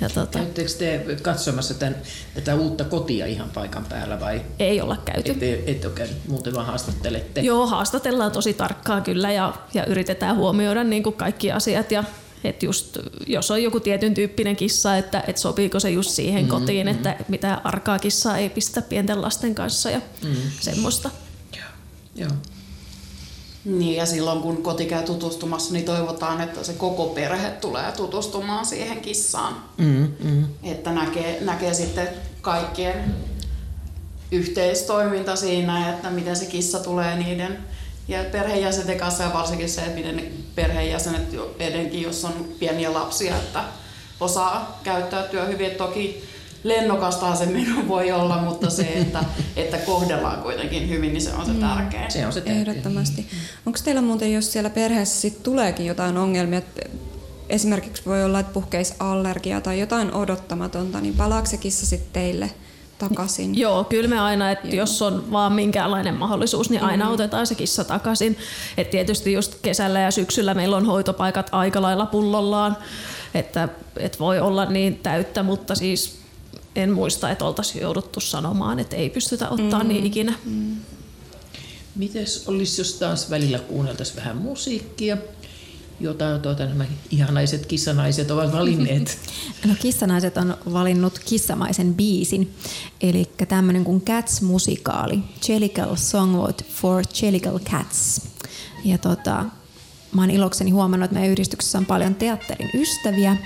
ja tota, Käyttekö te katsomassa tämän, tätä uutta kotia ihan paikan päällä vai ei olla käyty. ette, et ole käynyt, muuten vaan haastattelette? Joo, haastatellaan tosi tarkkaan kyllä ja, ja yritetään huomioida niin kuin kaikki asiat ja et just, jos on joku tietyn tyyppinen kissa, että et sopiiko se just siihen mm, kotiin, mm. että mitä arkaa kissaa ei pistä pienten lasten kanssa ja mm. semmoista. Joo. Joo. Niin, ja silloin kun koti käy tutustumassa, niin toivotaan, että se koko perhe tulee tutustumaan siihen kissaan. Mm, mm. Että näkee, näkee sitten kaikkien yhteistoiminta siinä, että miten se kissa tulee niiden ja perheenjäsenten kanssa ja varsinkin se, että miten ne perheenjäsenet, etenkin jos on pieniä lapsia, että osaa käyttäytyä hyvin. Toki lennokastaa se meno voi olla, mutta se, että, että kohdellaan kuitenkin hyvin, niin se on se tärkein. Se on se tärkeä. Ehdottomasti. Onko teillä muuten, jos siellä perheessä sit tuleekin jotain ongelmia, että esimerkiksi voi olla, että puhkeisi allergia tai jotain odottamatonta, niin palaako se kissa sitten teille takaisin? Joo, kyllä me aina, että jos on vaan minkäänlainen mahdollisuus, niin aina otetaan se kissa takaisin. Et tietysti just kesällä ja syksyllä meillä on hoitopaikat aika lailla pullollaan, että et voi olla niin täyttä, mutta siis en muista, että oltaisiin jouduttu sanomaan, että ei pystytä ottaa mm. niin ikinä. Mites olisi, jos taas välillä kuunneltaisiin vähän musiikkia, jota tuota, nämä ihanaiset kissanaiset ovat valinneet? No kissanaiset on valinnut kissamaisen biisin, eli tämmöinen kuin Cats-musikaali, Jellicle Songbook for Jellicle Cats. Ja tota, mä oon ilokseni huomannut, että meidän yhdistyksessä on paljon teatterin ystäviä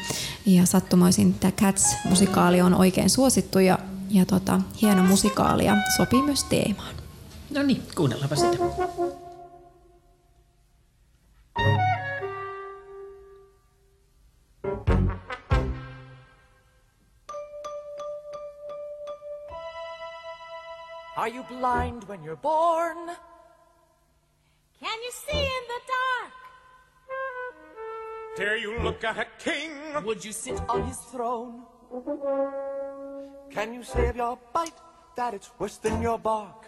ja sattumoisin tämä Cats-musikaali on oikein suosittu ja, ja tota, hieno musikaali ja sopii myös teemaan. No niin, kuunnellaanpa sitä. Are you blind when you're born? Can you see in the dark? Dare you look at a king? Would you sit on his throne? Can you say of your bite that it's worse than your bark?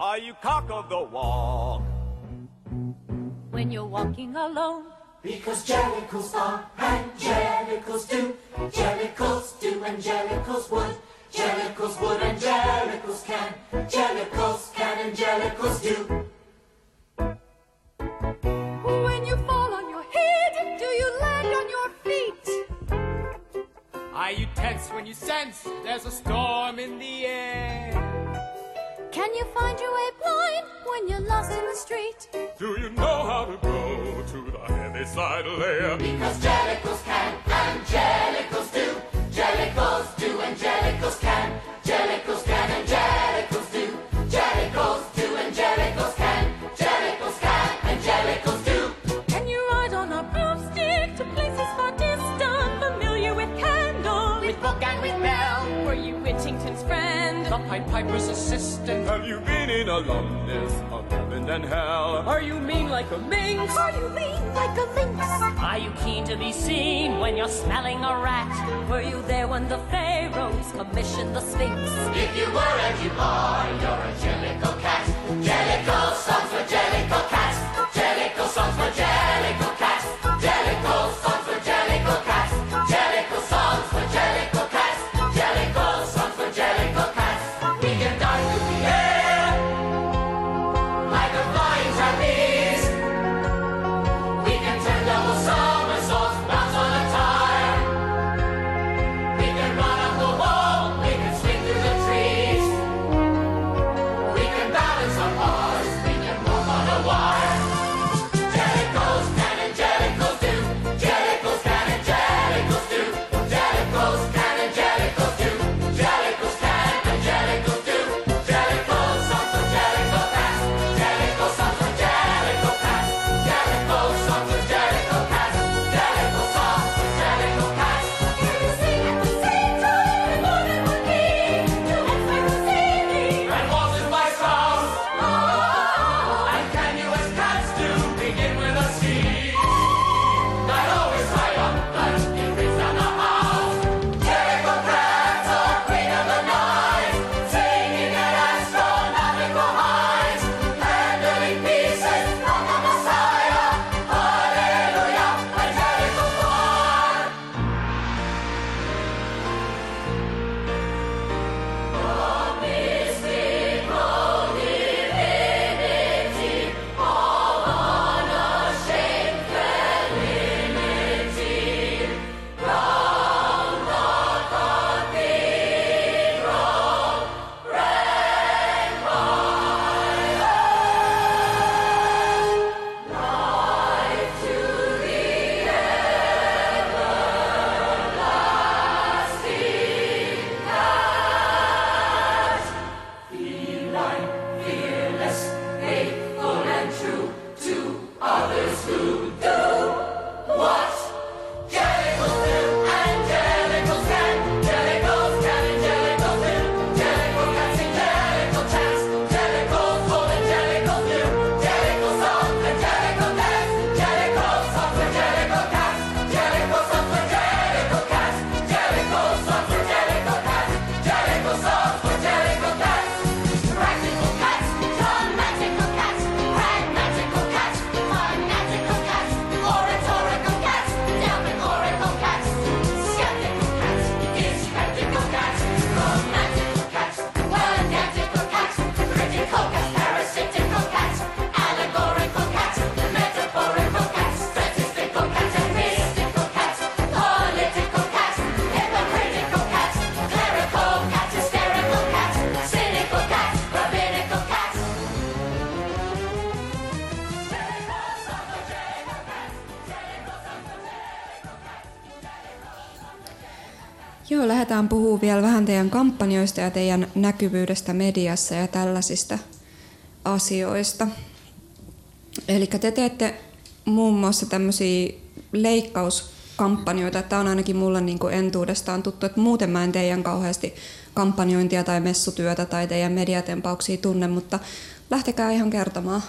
Are you cock of the walk? When you're walking alone? Because jellicles are and jellicles do. Jellicles do and jellicles would. Jellicles would and jellicles can. Jellicles can and jellicles do. Are you tense when you sense there's a storm in the air? Can you find your way blind when you're lost in the street? Do you know how to go to the heavy side layer? Because jellicles can and jellicles do. Jellicles do you been in alumnus of heaven and hell? Are you mean like a minx? Are you mean like a lynx? Are you keen to be seen when you're smelling a rat? Were you there when the pharaohs commissioned the Sphinx? If you were and you are, you're a jellicle Lähdetään puhumaan vielä vähän teidän kampanjoista ja teidän näkyvyydestä mediassa ja tällaisista asioista. Eli te teette muun muassa tämmöisiä leikkauskampanjoita. Tämä on ainakin mulla niin kuin entuudestaan tuttu, että muuten mä en teidän kauheasti kampanjointia tai messutyötä tai teidän mediatempauksia tunne, mutta lähtekää ihan kertomaan.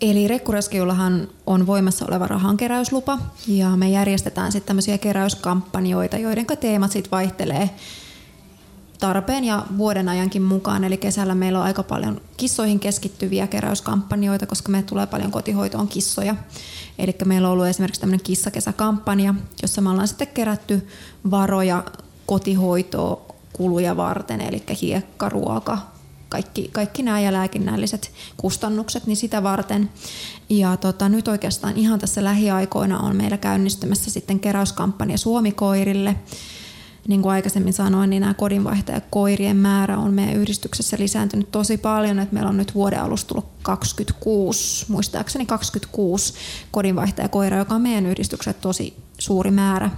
Eli Rekkureskiullahan on voimassa oleva rahankeräyslupa ja me järjestetään sitten tämmöisiä keräyskampanjoita, joiden teemat sitten vaihtelee tarpeen ja vuoden ajankin mukaan. Eli kesällä meillä on aika paljon kissoihin keskittyviä keräyskampanjoita, koska me tulee paljon kotihoitoon kissoja. Eli meillä on ollut esimerkiksi tämmöinen kissakesäkampanja, jossa me ollaan sitten kerätty varoja kotihoitoa kuluja varten, eli hiekka, ruoka, kaikki, kaikki nämä ja lääkinnälliset kustannukset niin sitä varten. Ja tota, nyt oikeastaan ihan tässä lähiaikoina on meillä käynnistymässä sitten keräyskampanja Suomikoirille. Niin kuin aikaisemmin sanoin, niin nämä kodinvaihtajakoirien määrä on meidän yhdistyksessä lisääntynyt tosi paljon, että meillä on nyt vuoden alusta tullut 26, muistaakseni 26 kodinvaihtajakoiraa, joka on meidän yhdistyksessä tosi suuri määrä.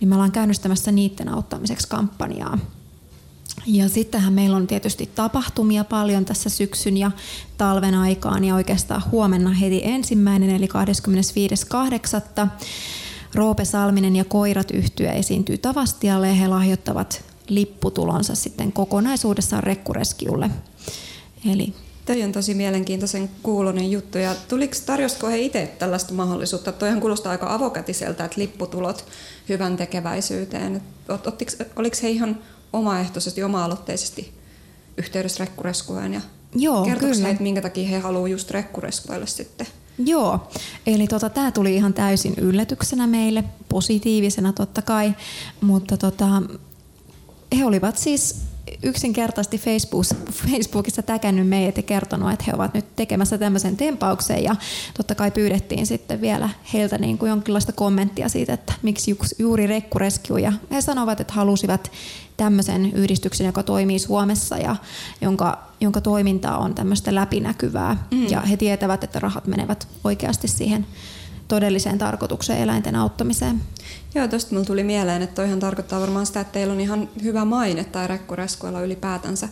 Niin me ollaan käynnistämässä niiden auttamiseksi kampanjaa. Ja sittenhän meillä on tietysti tapahtumia paljon tässä syksyn ja talven aikaan ja oikeastaan huomenna heti ensimmäinen eli 25.8. Roope Salminen ja Koirat yhtyä esiintyy Tavastialle ja he lahjoittavat lipputulonsa sitten kokonaisuudessaan Rekkureskiulle. Eli Toi on tosi mielenkiintoisen kuulonen juttu. Ja tuliko, tarjosko he itse tällaista mahdollisuutta? Toihan kuulostaa aika avokätiseltä, että lipputulot hyvän tekeväisyyteen. oliko he ihan omaehtoisesti, oma-aloitteisesti yhteydessä rekkureskueen ja Joo, kyllä. He, että minkä takia he haluaa just rekkureskuelle sitten? Joo, eli tota, tämä tuli ihan täysin yllätyksenä meille, positiivisena totta kai, mutta tota, he olivat siis yksinkertaisesti Facebook, Facebookissa täkännyt meidät ja kertonut, että he ovat nyt tekemässä tämmöisen tempauksen. Ja totta kai pyydettiin sitten vielä heiltä niin kuin jonkinlaista kommenttia siitä, että miksi juuri Rekku Rescue. Ja he sanovat, että halusivat tämmöisen yhdistyksen, joka toimii Suomessa ja jonka, jonka toiminta on tämmöistä läpinäkyvää. Mm. ja he tietävät, että rahat menevät oikeasti siihen todelliseen tarkoitukseen eläinten auttamiseen. Joo, tuosta mulla tuli mieleen, että toihan tarkoittaa varmaan sitä, että teillä on ihan hyvä maine tai rekkureskuilla ylipäätänsä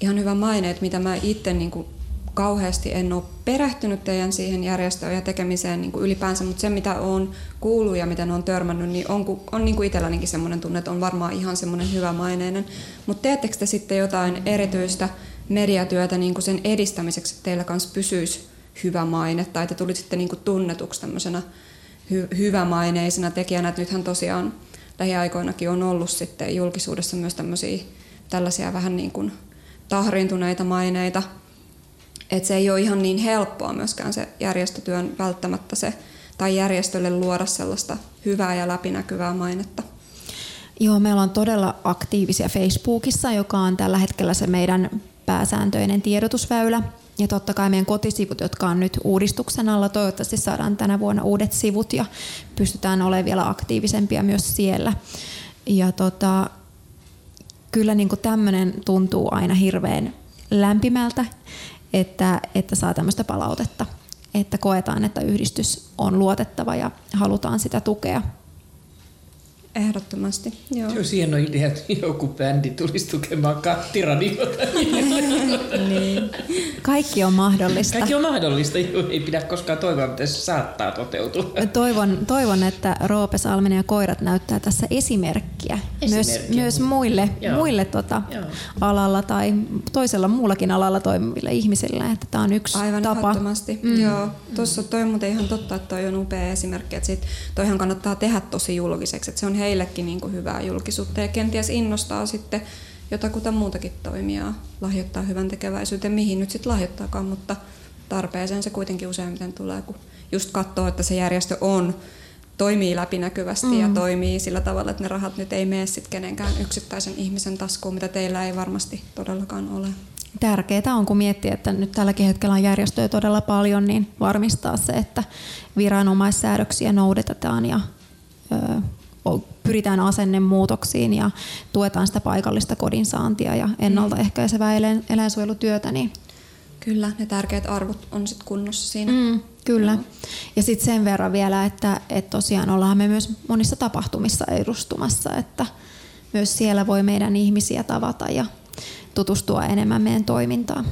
ihan hyvä maine, että mitä mä itse niin kuin kauheasti en ole perehtynyt teidän siihen järjestöön ja tekemiseen niin kuin ylipäänsä, mutta se mitä on kuullut ja mitä on törmännyt, niin on, on niin kuin itsellänikin semmoinen tunne, että on varmaan ihan semmoinen hyvä maineinen. Mutta teettekö te sitten jotain erityistä mediatyötä niin kuin sen edistämiseksi, että teillä kanssa pysyisi hyvä maine tai te tulisitte niin kuin tunnetuksi tämmöisenä hy- hyvämaineisena tekijänä. Että nythän tosiaan lähiaikoinakin on ollut sitten julkisuudessa myös tämmöisiä tällaisia vähän niin kuin tahriintuneita maineita. Että se ei ole ihan niin helppoa myöskään se järjestötyön välttämättä se, tai järjestölle luoda sellaista hyvää ja läpinäkyvää mainetta. Joo, meillä on todella aktiivisia Facebookissa, joka on tällä hetkellä se meidän pääsääntöinen tiedotusväylä. Ja totta kai meidän kotisivut, jotka on nyt uudistuksen alla, toivottavasti saadaan tänä vuonna uudet sivut ja pystytään olemaan vielä aktiivisempia myös siellä. Ja tota, kyllä niin tämmöinen tuntuu aina hirveän lämpimältä, että, että saa tämmöistä palautetta, että koetaan, että yhdistys on luotettava ja halutaan sitä tukea. Ehdottomasti, joo. Se on hieno idea, että joku bändi tulisi tukemaan kattiradiota. niin. Kaikki on mahdollista. Kaikki on mahdollista, joo, ei pidä koskaan toivoa, että se saattaa toteutua. Toivon, toivon, että Roope Salminen ja koirat näyttää tässä esimerkkiä, esimerkkiä. myös, myös muille, muille tota, alalla tai toisella muullakin alalla toimiville ihmisille, että tämä on yksi Aivan tapa. ehdottomasti, mm. joo. Tuossa toi on muuten ihan totta, että toi on upea esimerkki, että sit toihan kannattaa tehdä tosi julkiseksi, että se on heillekin niin kuin hyvää julkisuutta ja kenties innostaa sitten jotakuta muutakin toimijaa lahjoittaa hyvän tekeväisyyteen, mihin nyt sitten lahjoittaakaan, mutta tarpeeseen se kuitenkin useimmiten tulee, kun just katsoo, että se järjestö on toimii läpinäkyvästi mm. ja toimii sillä tavalla, että ne rahat nyt ei mene sitten kenenkään yksittäisen ihmisen taskuun, mitä teillä ei varmasti todellakaan ole. Tärkeää on, kun miettii, että nyt tälläkin hetkellä on järjestöjä todella paljon, niin varmistaa se, että viranomaissäädöksiä noudatetaan ja pyritään asennemuutoksiin ja tuetaan sitä paikallista kodinsaantia ja ennaltaehkäisevää eläinsuojelutyötä. Niin Kyllä, ne tärkeät arvot on sitten kunnossa siinä. Mm, kyllä. Ja sitten sen verran vielä, että, että tosiaan ollaan me myös monissa tapahtumissa edustumassa, että myös siellä voi meidän ihmisiä tavata ja tutustua enemmän meidän toimintaan.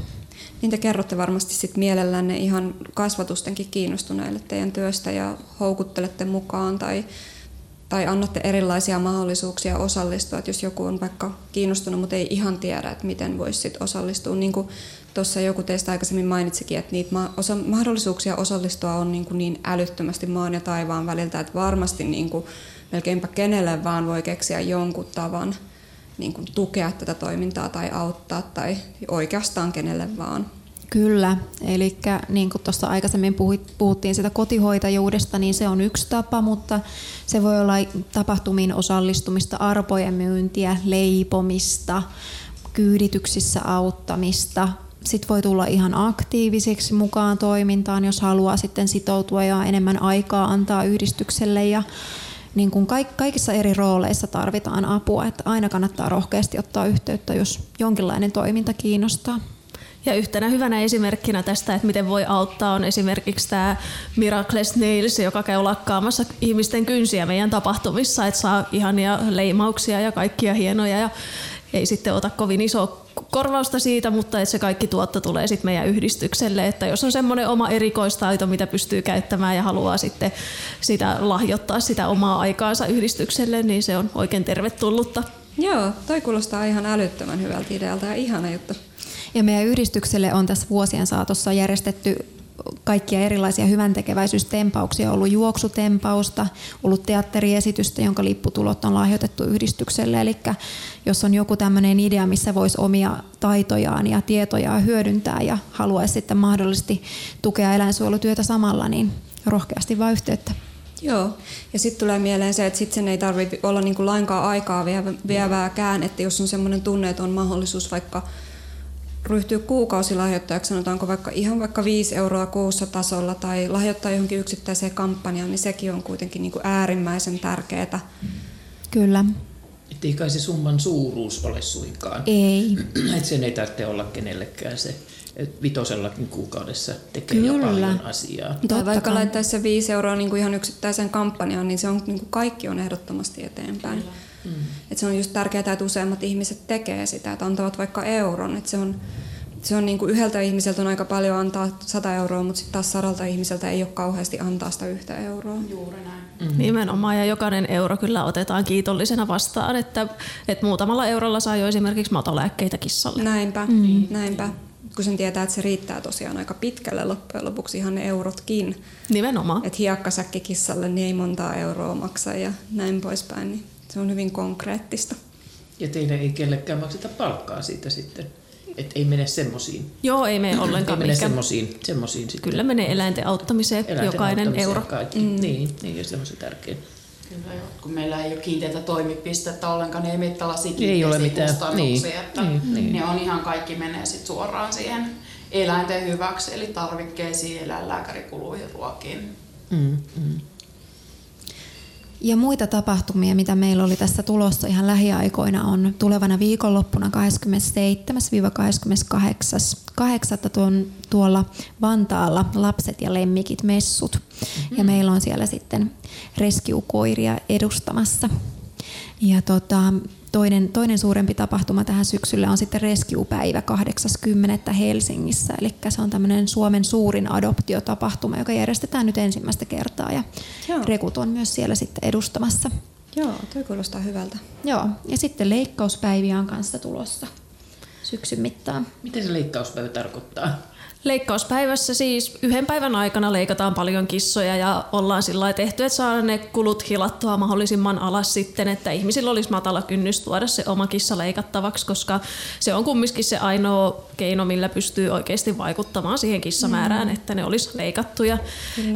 Niin te kerrotte varmasti sit mielellänne ihan kasvatustenkin kiinnostuneille teidän työstä ja houkuttelette mukaan tai tai annatte erilaisia mahdollisuuksia osallistua, että jos joku on vaikka kiinnostunut, mutta ei ihan tiedä, että miten voisi sit osallistua. Niin kuin tuossa joku teistä aikaisemmin mainitsikin, että niitä ma- osa- mahdollisuuksia osallistua on niin, kuin niin älyttömästi maan ja taivaan väliltä, että varmasti niin kuin melkeinpä kenelle vaan voi keksiä jonkun tavan niin kuin tukea tätä toimintaa tai auttaa tai oikeastaan kenelle vaan. Kyllä, eli niin kuin tuossa aikaisemmin puhuttiin sitä kotihoitajuudesta, niin se on yksi tapa, mutta se voi olla tapahtumiin osallistumista, arpojen myyntiä, leipomista, kyydityksissä auttamista. Sitten voi tulla ihan aktiiviseksi mukaan toimintaan, jos haluaa sitten sitoutua ja enemmän aikaa antaa yhdistykselle ja niin kuin kaikissa eri rooleissa tarvitaan apua, että aina kannattaa rohkeasti ottaa yhteyttä, jos jonkinlainen toiminta kiinnostaa. Ja yhtenä hyvänä esimerkkinä tästä, että miten voi auttaa, on esimerkiksi tämä Miracles Nails, joka käy lakkaamassa ihmisten kynsiä meidän tapahtumissa, että saa ihania leimauksia ja kaikkia hienoja ja ei sitten ota kovin iso korvausta siitä, mutta että se kaikki tuotto tulee sitten meidän yhdistykselle, että jos on semmoinen oma erikoistaito, mitä pystyy käyttämään ja haluaa sitten sitä lahjoittaa sitä omaa aikaansa yhdistykselle, niin se on oikein tervetullutta. Joo, toi kuulostaa ihan älyttömän hyvältä idealta ja ihana juttu. Ja meidän yhdistykselle on tässä vuosien saatossa järjestetty kaikkia erilaisia hyväntekeväisyystempauksia, on ollut juoksutempausta, ollut teatteriesitystä, jonka lipputulot on lahjoitettu yhdistykselle. Eli jos on joku tämmöinen idea, missä voisi omia taitojaan ja tietojaan hyödyntää ja haluaisi sitten mahdollisesti tukea eläinsuojelutyötä samalla, niin rohkeasti vaan yhteyttä. Joo, ja sitten tulee mieleen se, että sitten sen ei tarvitse olla niinku lainkaan aikaa vievääkään, että jos on semmoinen tunne, että on mahdollisuus vaikka ryhtyy kuukausilahjoittajaksi, sanotaanko vaikka ihan vaikka 5 euroa kuussa tasolla tai lahjoittaa johonkin yksittäiseen kampanjaan, niin sekin on kuitenkin niin kuin äärimmäisen tärkeää. Kyllä. Että ei kai se summan suuruus ole suinkaan. Ei. Että sen ei tarvitse olla kenellekään se. vitosellakin kuukaudessa tekee Kyllä. jo paljon asiaa. Tai vaikka laittaisi se 5 euroa niin kuin ihan yksittäisen kampanjaan, niin se on, niin kuin kaikki on ehdottomasti eteenpäin. Kyllä. Mm. Et se on just tärkeää, että useammat ihmiset tekee sitä, että antavat vaikka euron. Et se on, se on niin kuin yhdeltä ihmiseltä on aika paljon antaa 100 euroa, mutta sitten taas sadalta ihmiseltä ei ole kauheasti antaa sitä yhtä euroa. Juuri näin. Mm-hmm. Nimenomaan, ja jokainen euro kyllä otetaan kiitollisena vastaan, että, että muutamalla eurolla saa jo esimerkiksi matolääkkeitä kissalle. Näinpä, mm. näinpä. Kun sen tietää, että se riittää tosiaan aika pitkälle loppujen lopuksi ihan ne eurotkin. Nimenomaan. Että hiekkasäkki kissalle niin ei montaa euroa maksa ja näin poispäin. Niin se on hyvin konkreettista. Ja teille ei kellekään makseta palkkaa siitä sitten? Että ei mene semmoisiin. Joo, ei mene ollenkaan. ei mene semmoisiin, semmoisiin sitten. Kyllä menee eläinten auttamiseen eläinten jokainen auttamiseen euro. Kaikki. Mm. Niin, niin, ja se on se tärkein. Kyllä kun meillä ei ole kiinteitä toimipistettä ollenkaan, niin ei mitään tällaisia ei ole mitään. kustannuksia, niin, että niin, niin. ne on ihan kaikki menee sit suoraan siihen eläinten hyväksi, eli tarvikkeisiin, eläinlääkärikuluihin, ruokiin. Mm, mm. Ja muita tapahtumia, mitä meillä oli tässä tulossa ihan lähiaikoina, on tulevana viikonloppuna 27-28. tuon tuolla Vantaalla lapset ja lemmikit messut. Mm-hmm. Ja meillä on siellä sitten rescue-koiria edustamassa. Ja tota, toinen, toinen suurempi tapahtuma tähän syksylle on sitten Rescue-päivä 80. Helsingissä. Eli se on tämmöinen Suomen suurin adoptiotapahtuma, joka järjestetään nyt ensimmäistä kertaa. Ja Joo. Rekut on myös siellä sitten edustamassa. Joo, toi kuulostaa hyvältä. Joo, ja sitten leikkauspäiviä on kanssa tulossa syksyn mittaan. Mitä se leikkauspäivä tarkoittaa? Leikkauspäivässä siis yhden päivän aikana leikataan paljon kissoja ja ollaan sillä tehty, että saadaan ne kulut hilattua mahdollisimman alas sitten, että ihmisillä olisi matala kynnys tuoda se oma kissa leikattavaksi, koska se on kumminkin se ainoa keino, millä pystyy oikeasti vaikuttamaan siihen kissamäärään, mm. että ne olisi leikattuja.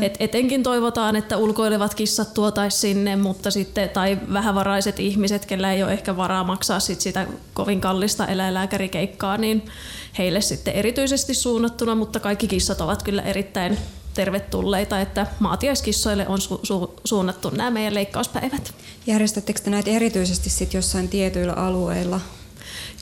Et etenkin toivotaan, että ulkoilevat kissat tuotaisiin sinne, mutta sitten, tai vähävaraiset ihmiset, kellä ei ole ehkä varaa maksaa sit sitä kovin kallista eläinlääkärikeikkaa, niin heille sitten erityisesti suunnattuna, mutta kaikki kissat ovat kyllä erittäin tervetulleita, että maatiaiskissoille on su- su- suunnattu nämä meidän leikkauspäivät. Järjestättekö te näitä erityisesti sit jossain tietyillä alueilla?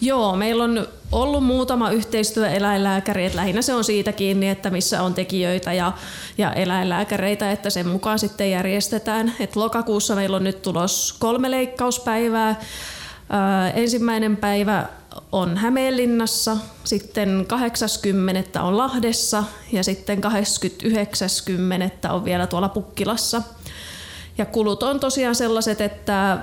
Joo, meillä on ollut muutama yhteistyöeläinlääkäri, että lähinnä se on siitä kiinni, että missä on tekijöitä ja, ja eläinlääkäreitä, että sen mukaan sitten järjestetään. Et lokakuussa meillä on nyt tulos kolme leikkauspäivää. Ää, ensimmäinen päivä on Hämeenlinnassa, sitten 80. on Lahdessa ja sitten 29.10. on vielä tuolla Pukkilassa. Ja kulut on tosiaan sellaiset, että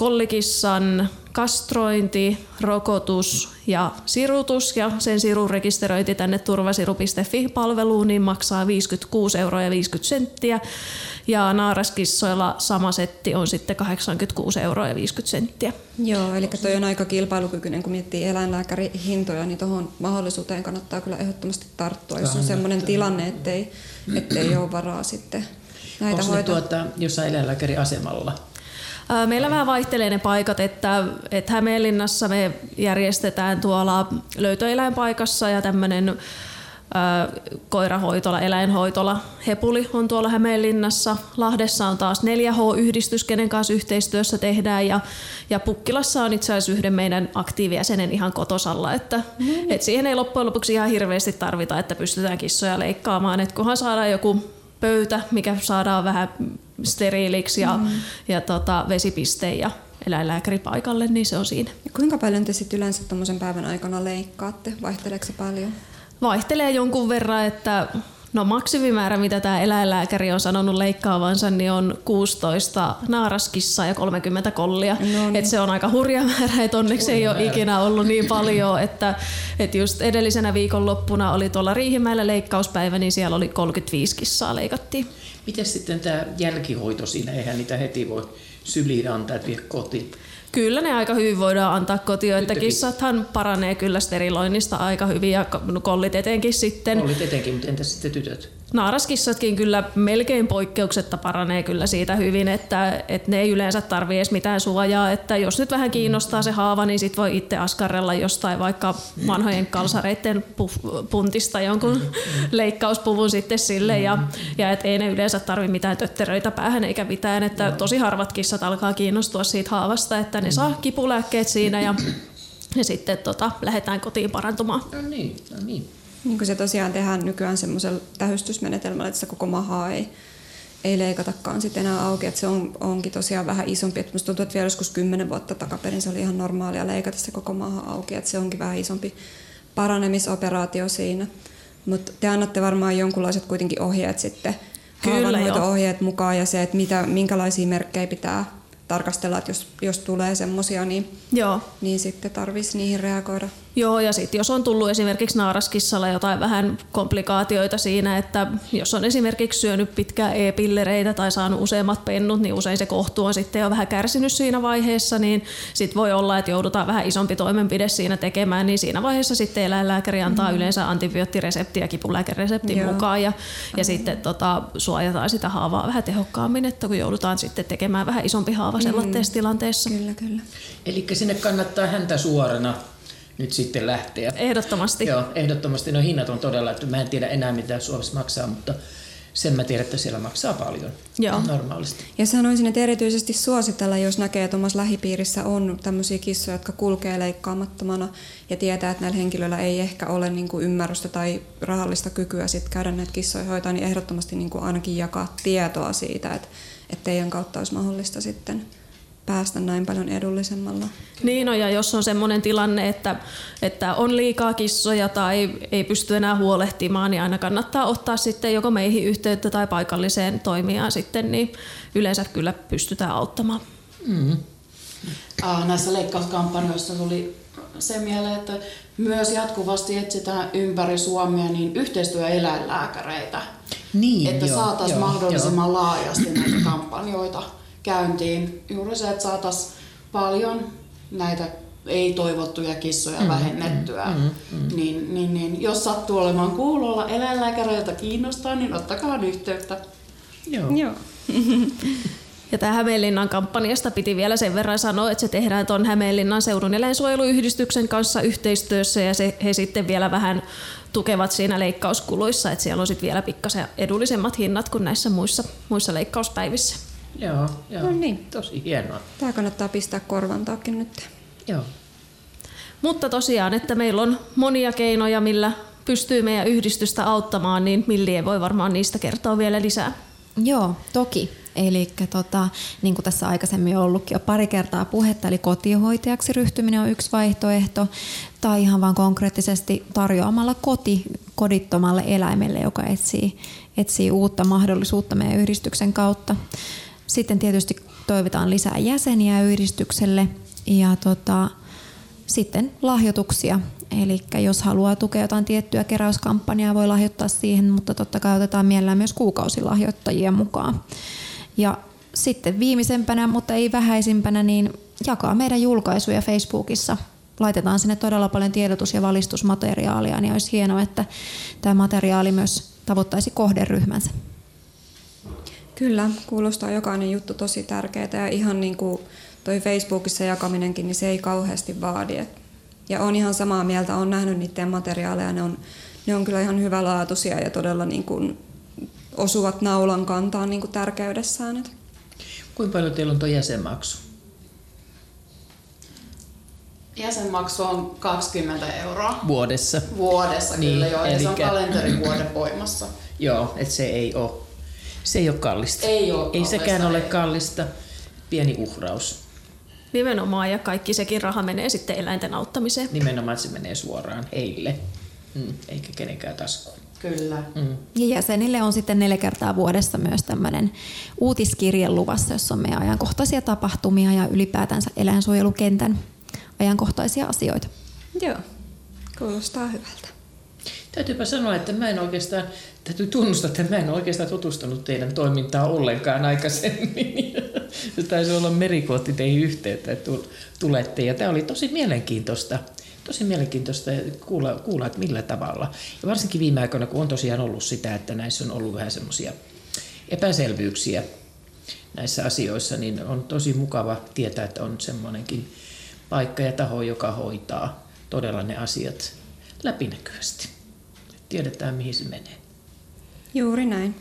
kollikissan kastrointi, rokotus ja sirutus ja sen sirun rekisteröinti tänne turvasiru.fi-palveluun niin maksaa 56 euroa ja 50 senttiä ja naaraskissoilla sama setti on sitten 86 euroa ja 50 senttiä. Joo, eli toi on aika kilpailukykyinen, kun miettii eläinlääkärihintoja, niin tuohon mahdollisuuteen kannattaa kyllä ehdottomasti tarttua, jos on sellainen tilanne, ettei, ettei ole varaa sitten näitä Onko hoitaa. tuota, jossain eläinlääkäriasemalla? Meillä vähän vaihtelee ne paikat, että, että Hämeenlinnassa me järjestetään tuolla löytöeläinpaikassa ja tämmöinen koirahoitola, eläinhoitola Hepuli on tuolla Hämeenlinnassa. Lahdessa on taas 4H-yhdistys, kenen kanssa yhteistyössä tehdään ja, ja Pukkilassa on itse asiassa yhden meidän aktiivijäsenen ihan kotosalla, että mm. et siihen ei loppujen lopuksi ihan hirveästi tarvita, että pystytään kissoja leikkaamaan, että kunhan saadaan joku pöytä, mikä saadaan vähän steriiliksi ja, mm. ja tota, vesipiste ja eläinlääkäri paikalle, niin se on siinä. Ja kuinka paljon te sitten yleensä tuommoisen päivän aikana leikkaatte? Vaihteleeko se paljon? Vaihtelee jonkun verran, että no maksimimäärä, mitä tämä eläinlääkäri on sanonut leikkaavansa, niin on 16 naaraskissaa ja 30 kollia. No niin. Et se on aika hurja määrä, että onneksi hurja ei ole määrä. ikinä ollut niin paljon, että, että just edellisenä viikonloppuna oli tuolla Riihimäellä leikkauspäivä, niin siellä oli 35 kissaa leikattiin. Miten sitten tämä jälkihoito siinä? Eihän niitä heti voi syliin antaa, että vie kotiin. Kyllä ne aika hyvin voidaan antaa kotiin, että kissathan paranee kyllä steriloinnista aika hyvin ja kollit etenkin sitten. Kollit etenkin, mutta entäs sitten tytöt? Naaraskissatkin kyllä melkein poikkeuksetta paranee kyllä siitä hyvin, että, että ne ei yleensä tarvitse edes mitään suojaa, että jos nyt vähän kiinnostaa se haava, niin sit voi itse askarrella jostain vaikka vanhojen kalsareiden puntista jonkun leikkauspuvun sitten sille ja, ja et ei ne yleensä tarvitse mitään tötteröitä päähän eikä mitään, että tosi harvat kissat alkaa kiinnostua siitä haavasta, että ne saa kipulääkkeet siinä ja, ja sitten tota, lähdetään kotiin parantumaan. No niin, no niin. Niin kuin se tosiaan tehdään nykyään semmoisella tähystysmenetelmällä, että sitä koko mahaa ei, ei leikatakaan sitten enää auki. Että se on, onkin tosiaan vähän isompi. Että musta tuntuu, että vielä joskus kymmenen vuotta takaperin se oli ihan normaalia leikata se koko maha auki. Että se onkin vähän isompi paranemisoperaatio siinä. Mutta te annatte varmaan jonkunlaiset kuitenkin ohjeet sitten, Kyllä, ohjeet mukaan ja se, että mitä, minkälaisia merkkejä pitää tarkastella, että jos, jos tulee semmoisia, niin, Joo. niin sitten tarvitsisi niihin reagoida. Joo, ja sitten jos on tullut esimerkiksi naaraskissalla jotain vähän komplikaatioita siinä, että jos on esimerkiksi syönyt pitkään e-pillereitä tai saanut useammat pennut, niin usein se kohtu on sitten jo vähän kärsinyt siinä vaiheessa, niin sitten voi olla, että joudutaan vähän isompi toimenpide siinä tekemään, niin siinä vaiheessa sitten eläinlääkäri antaa mm. yleensä antibioottireseptiä kipulääkereseptin Joo. mukaan ja, ja sitten tota, suojataan sitä haavaa vähän tehokkaammin, että kun joudutaan sitten tekemään vähän isompi haava sellaisessa mm. tilanteessa. Kyllä, kyllä. Eli sinne kannattaa häntä suorana nyt sitten lähteä. Ehdottomasti. Joo, ehdottomasti. No hinnat on todella, että mä en tiedä enää mitä Suomessa maksaa, mutta sen mä tiedän, että siellä maksaa paljon Joo. normaalisti. Ja sanoisin, että erityisesti suositella, jos näkee, että omassa lähipiirissä on tämmöisiä kissoja, jotka kulkee leikkaamattomana ja tietää, että näillä henkilöillä ei ehkä ole niin kuin ymmärrystä tai rahallista kykyä sit käydä näitä kissoja hoitaa, niin ehdottomasti niin kuin ainakin jakaa tietoa siitä, että, että teidän kautta olisi mahdollista sitten päästä näin paljon edullisemmalla. Niin no, ja jos on sellainen tilanne, että, että on liikaa kissoja tai ei pysty enää huolehtimaan, niin aina kannattaa ottaa sitten joko meihin yhteyttä tai paikalliseen toimijaan sitten, niin yleensä kyllä pystytään auttamaan. Mm. Näissä leikkauskampanjoissa tuli se mieleen, että myös jatkuvasti etsitään ympäri Suomea niin yhteistyöeläinlääkäreitä, niin, että saataisiin mahdollisimman joo. laajasti näitä kampanjoita käyntiin. Juuri se, että saataisiin paljon näitä ei-toivottuja kissoja mm, vähennettyä. Mm, mm, mm. Niin, niin, niin, jos sattuu olemaan kuulolla eläinlääkäreiltä kiinnostaa, niin ottakaa yhteyttä. Joo. Joo. Ja tämä Hämeenlinnan kampanjasta piti vielä sen verran sanoa, että se tehdään tuon Hämeenlinnan seudun eläinsuojeluyhdistyksen kanssa yhteistyössä ja se, he sitten vielä vähän tukevat siinä leikkauskuluissa, että siellä on sitten vielä pikkasen edullisemmat hinnat kuin näissä muissa, muissa leikkauspäivissä. Joo, joo. No niin. Tosi hienoa. Tämä kannattaa pistää korvantaakin nyt. Joo. Mutta tosiaan, että meillä on monia keinoja, millä pystyy meidän yhdistystä auttamaan, niin Millie voi varmaan niistä kertoa vielä lisää. Joo, toki. Eli tota, niin kuin tässä aikaisemmin on ollutkin jo pari kertaa puhetta, eli kotihoitajaksi ryhtyminen on yksi vaihtoehto, tai ihan vaan konkreettisesti tarjoamalla koti kodittomalle eläimelle, joka etsii, etsii uutta mahdollisuutta meidän yhdistyksen kautta. Sitten tietysti toivotaan lisää jäseniä yhdistykselle ja tota, sitten lahjoituksia. Eli jos haluaa tukea jotain tiettyä keräyskampanjaa, voi lahjoittaa siihen, mutta totta kai otetaan mielellään myös kuukausilahjoittajia mukaan. Ja sitten viimeisempänä, mutta ei vähäisimpänä, niin jakaa meidän julkaisuja Facebookissa. Laitetaan sinne todella paljon tiedotus- ja valistusmateriaalia, niin olisi hienoa, että tämä materiaali myös tavoittaisi kohderyhmänsä. Kyllä, kuulostaa jokainen juttu tosi tärkeää ja ihan niin kuin toi Facebookissa jakaminenkin, niin se ei kauheasti vaadi. Et- Ja on ihan samaa mieltä, on nähnyt niiden materiaaleja, ne on, ne on kyllä ihan hyvälaatuisia ja todella niin kuin osuvat naulan kantaan niin kuin tärkeydessään. Et Kuinka paljon teillä on tuo jäsenmaksu? Jäsenmaksu on 20 euroa Vuodessa. vuodessa Niin, kyllä joo, ja se on kalenterivuoden voimassa. Joo, että se ei ole, se ei ole kallista. Ei oo ei sekään kallista, ole kallista. Pieni uhraus. Nimenomaan ja kaikki sekin raha menee sitten eläinten auttamiseen. Nimenomaan se menee suoraan heille, mm, eikä kenenkään taskuun. Kyllä. Mm. Ja jäsenille on sitten neljä kertaa vuodessa myös tämmöinen uutiskirje luvassa, jossa on meidän ajankohtaisia tapahtumia ja ylipäätänsä eläinsuojelukentän ajankohtaisia asioita. Joo, kuulostaa hyvältä. Täytyypä sanoa, että mä en oikeastaan, täytyy tunnustaa, että mä en oikeastaan tutustunut teidän toimintaan ollenkaan aikaisemmin. Se taisi olla merikooti teihin yhteyttä, että tul- tulette. Ja tämä oli tosi mielenkiintoista, tosi mielenkiintoista kuulla, kuulla, että millä tavalla. Ja varsinkin viime aikoina, kun on tosiaan ollut sitä, että näissä on ollut vähän semmoisia epäselvyyksiä näissä asioissa, niin on tosi mukava tietää, että on semmoinenkin paikka ja taho, joka hoitaa todella ne asiat läpinäkyvästi. Tiedetään, mihin se menee. Juuri näin.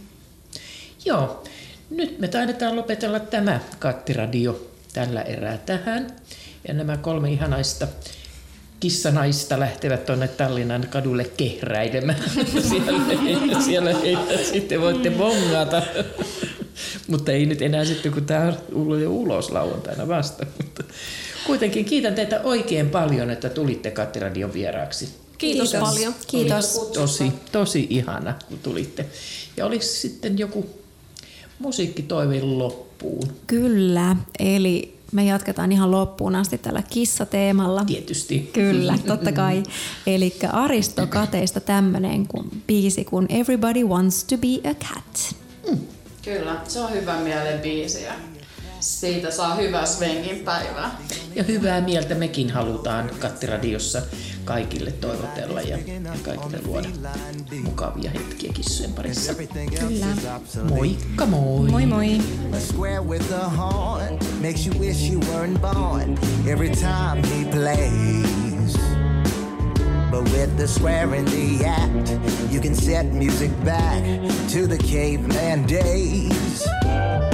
Joo, nyt me taidetaan lopetella tämä kattiradio tällä erää tähän. Ja nämä kolme ihanaista kissanaista lähtevät tuonne Tallinnan kadulle kehräilemään. siellä, heitä, siellä heitä sitten voitte bongata. Mutta ei nyt enää sitten, kun tämä on jo ulos lauantaina vasta. Mutta kuitenkin kiitän teitä oikein paljon, että tulitte Kattiradion vieraaksi. Kiitos, Kiitos. paljon. Kiitos. Tosi, tosi ihana, kun tulitte. Ja olisi sitten joku musiikkitoive loppuun. Kyllä, eli me jatketaan ihan loppuun asti tällä kissateemalla. Tietysti. Kyllä, totta kai. Eli Aristokateista tämmöinen kuin biisi kuin Everybody Wants to be a Cat. Kyllä, se on hyvä mielen biisi ja siitä saa hyvää svengin päivää. Ja hyvää mieltä mekin halutaan Kattiradiossa kaikille toivotella ja, ja kaikille luoda mukavia hetkiä kissojen parissa. Kyllä. Moikka moi! Moi moi! A square with a horn makes you wish you weren't born every time he plays. But with the square in the act, you can set music back to the caveman days.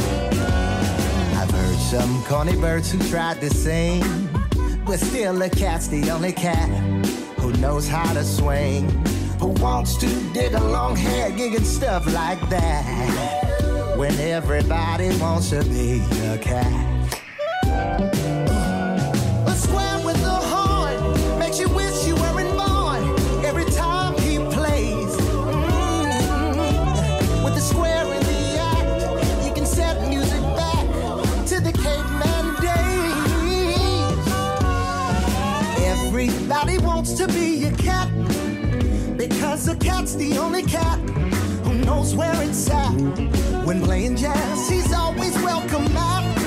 Some corny birds who tried to sing, but still a cat's the only cat who knows how to swing, who wants to dig a long hair, gig and stuff like that. When everybody wants to be a cat. Wants to be a cat because a cat's the only cat who knows where it's at. When playing jazz, he's always welcome at.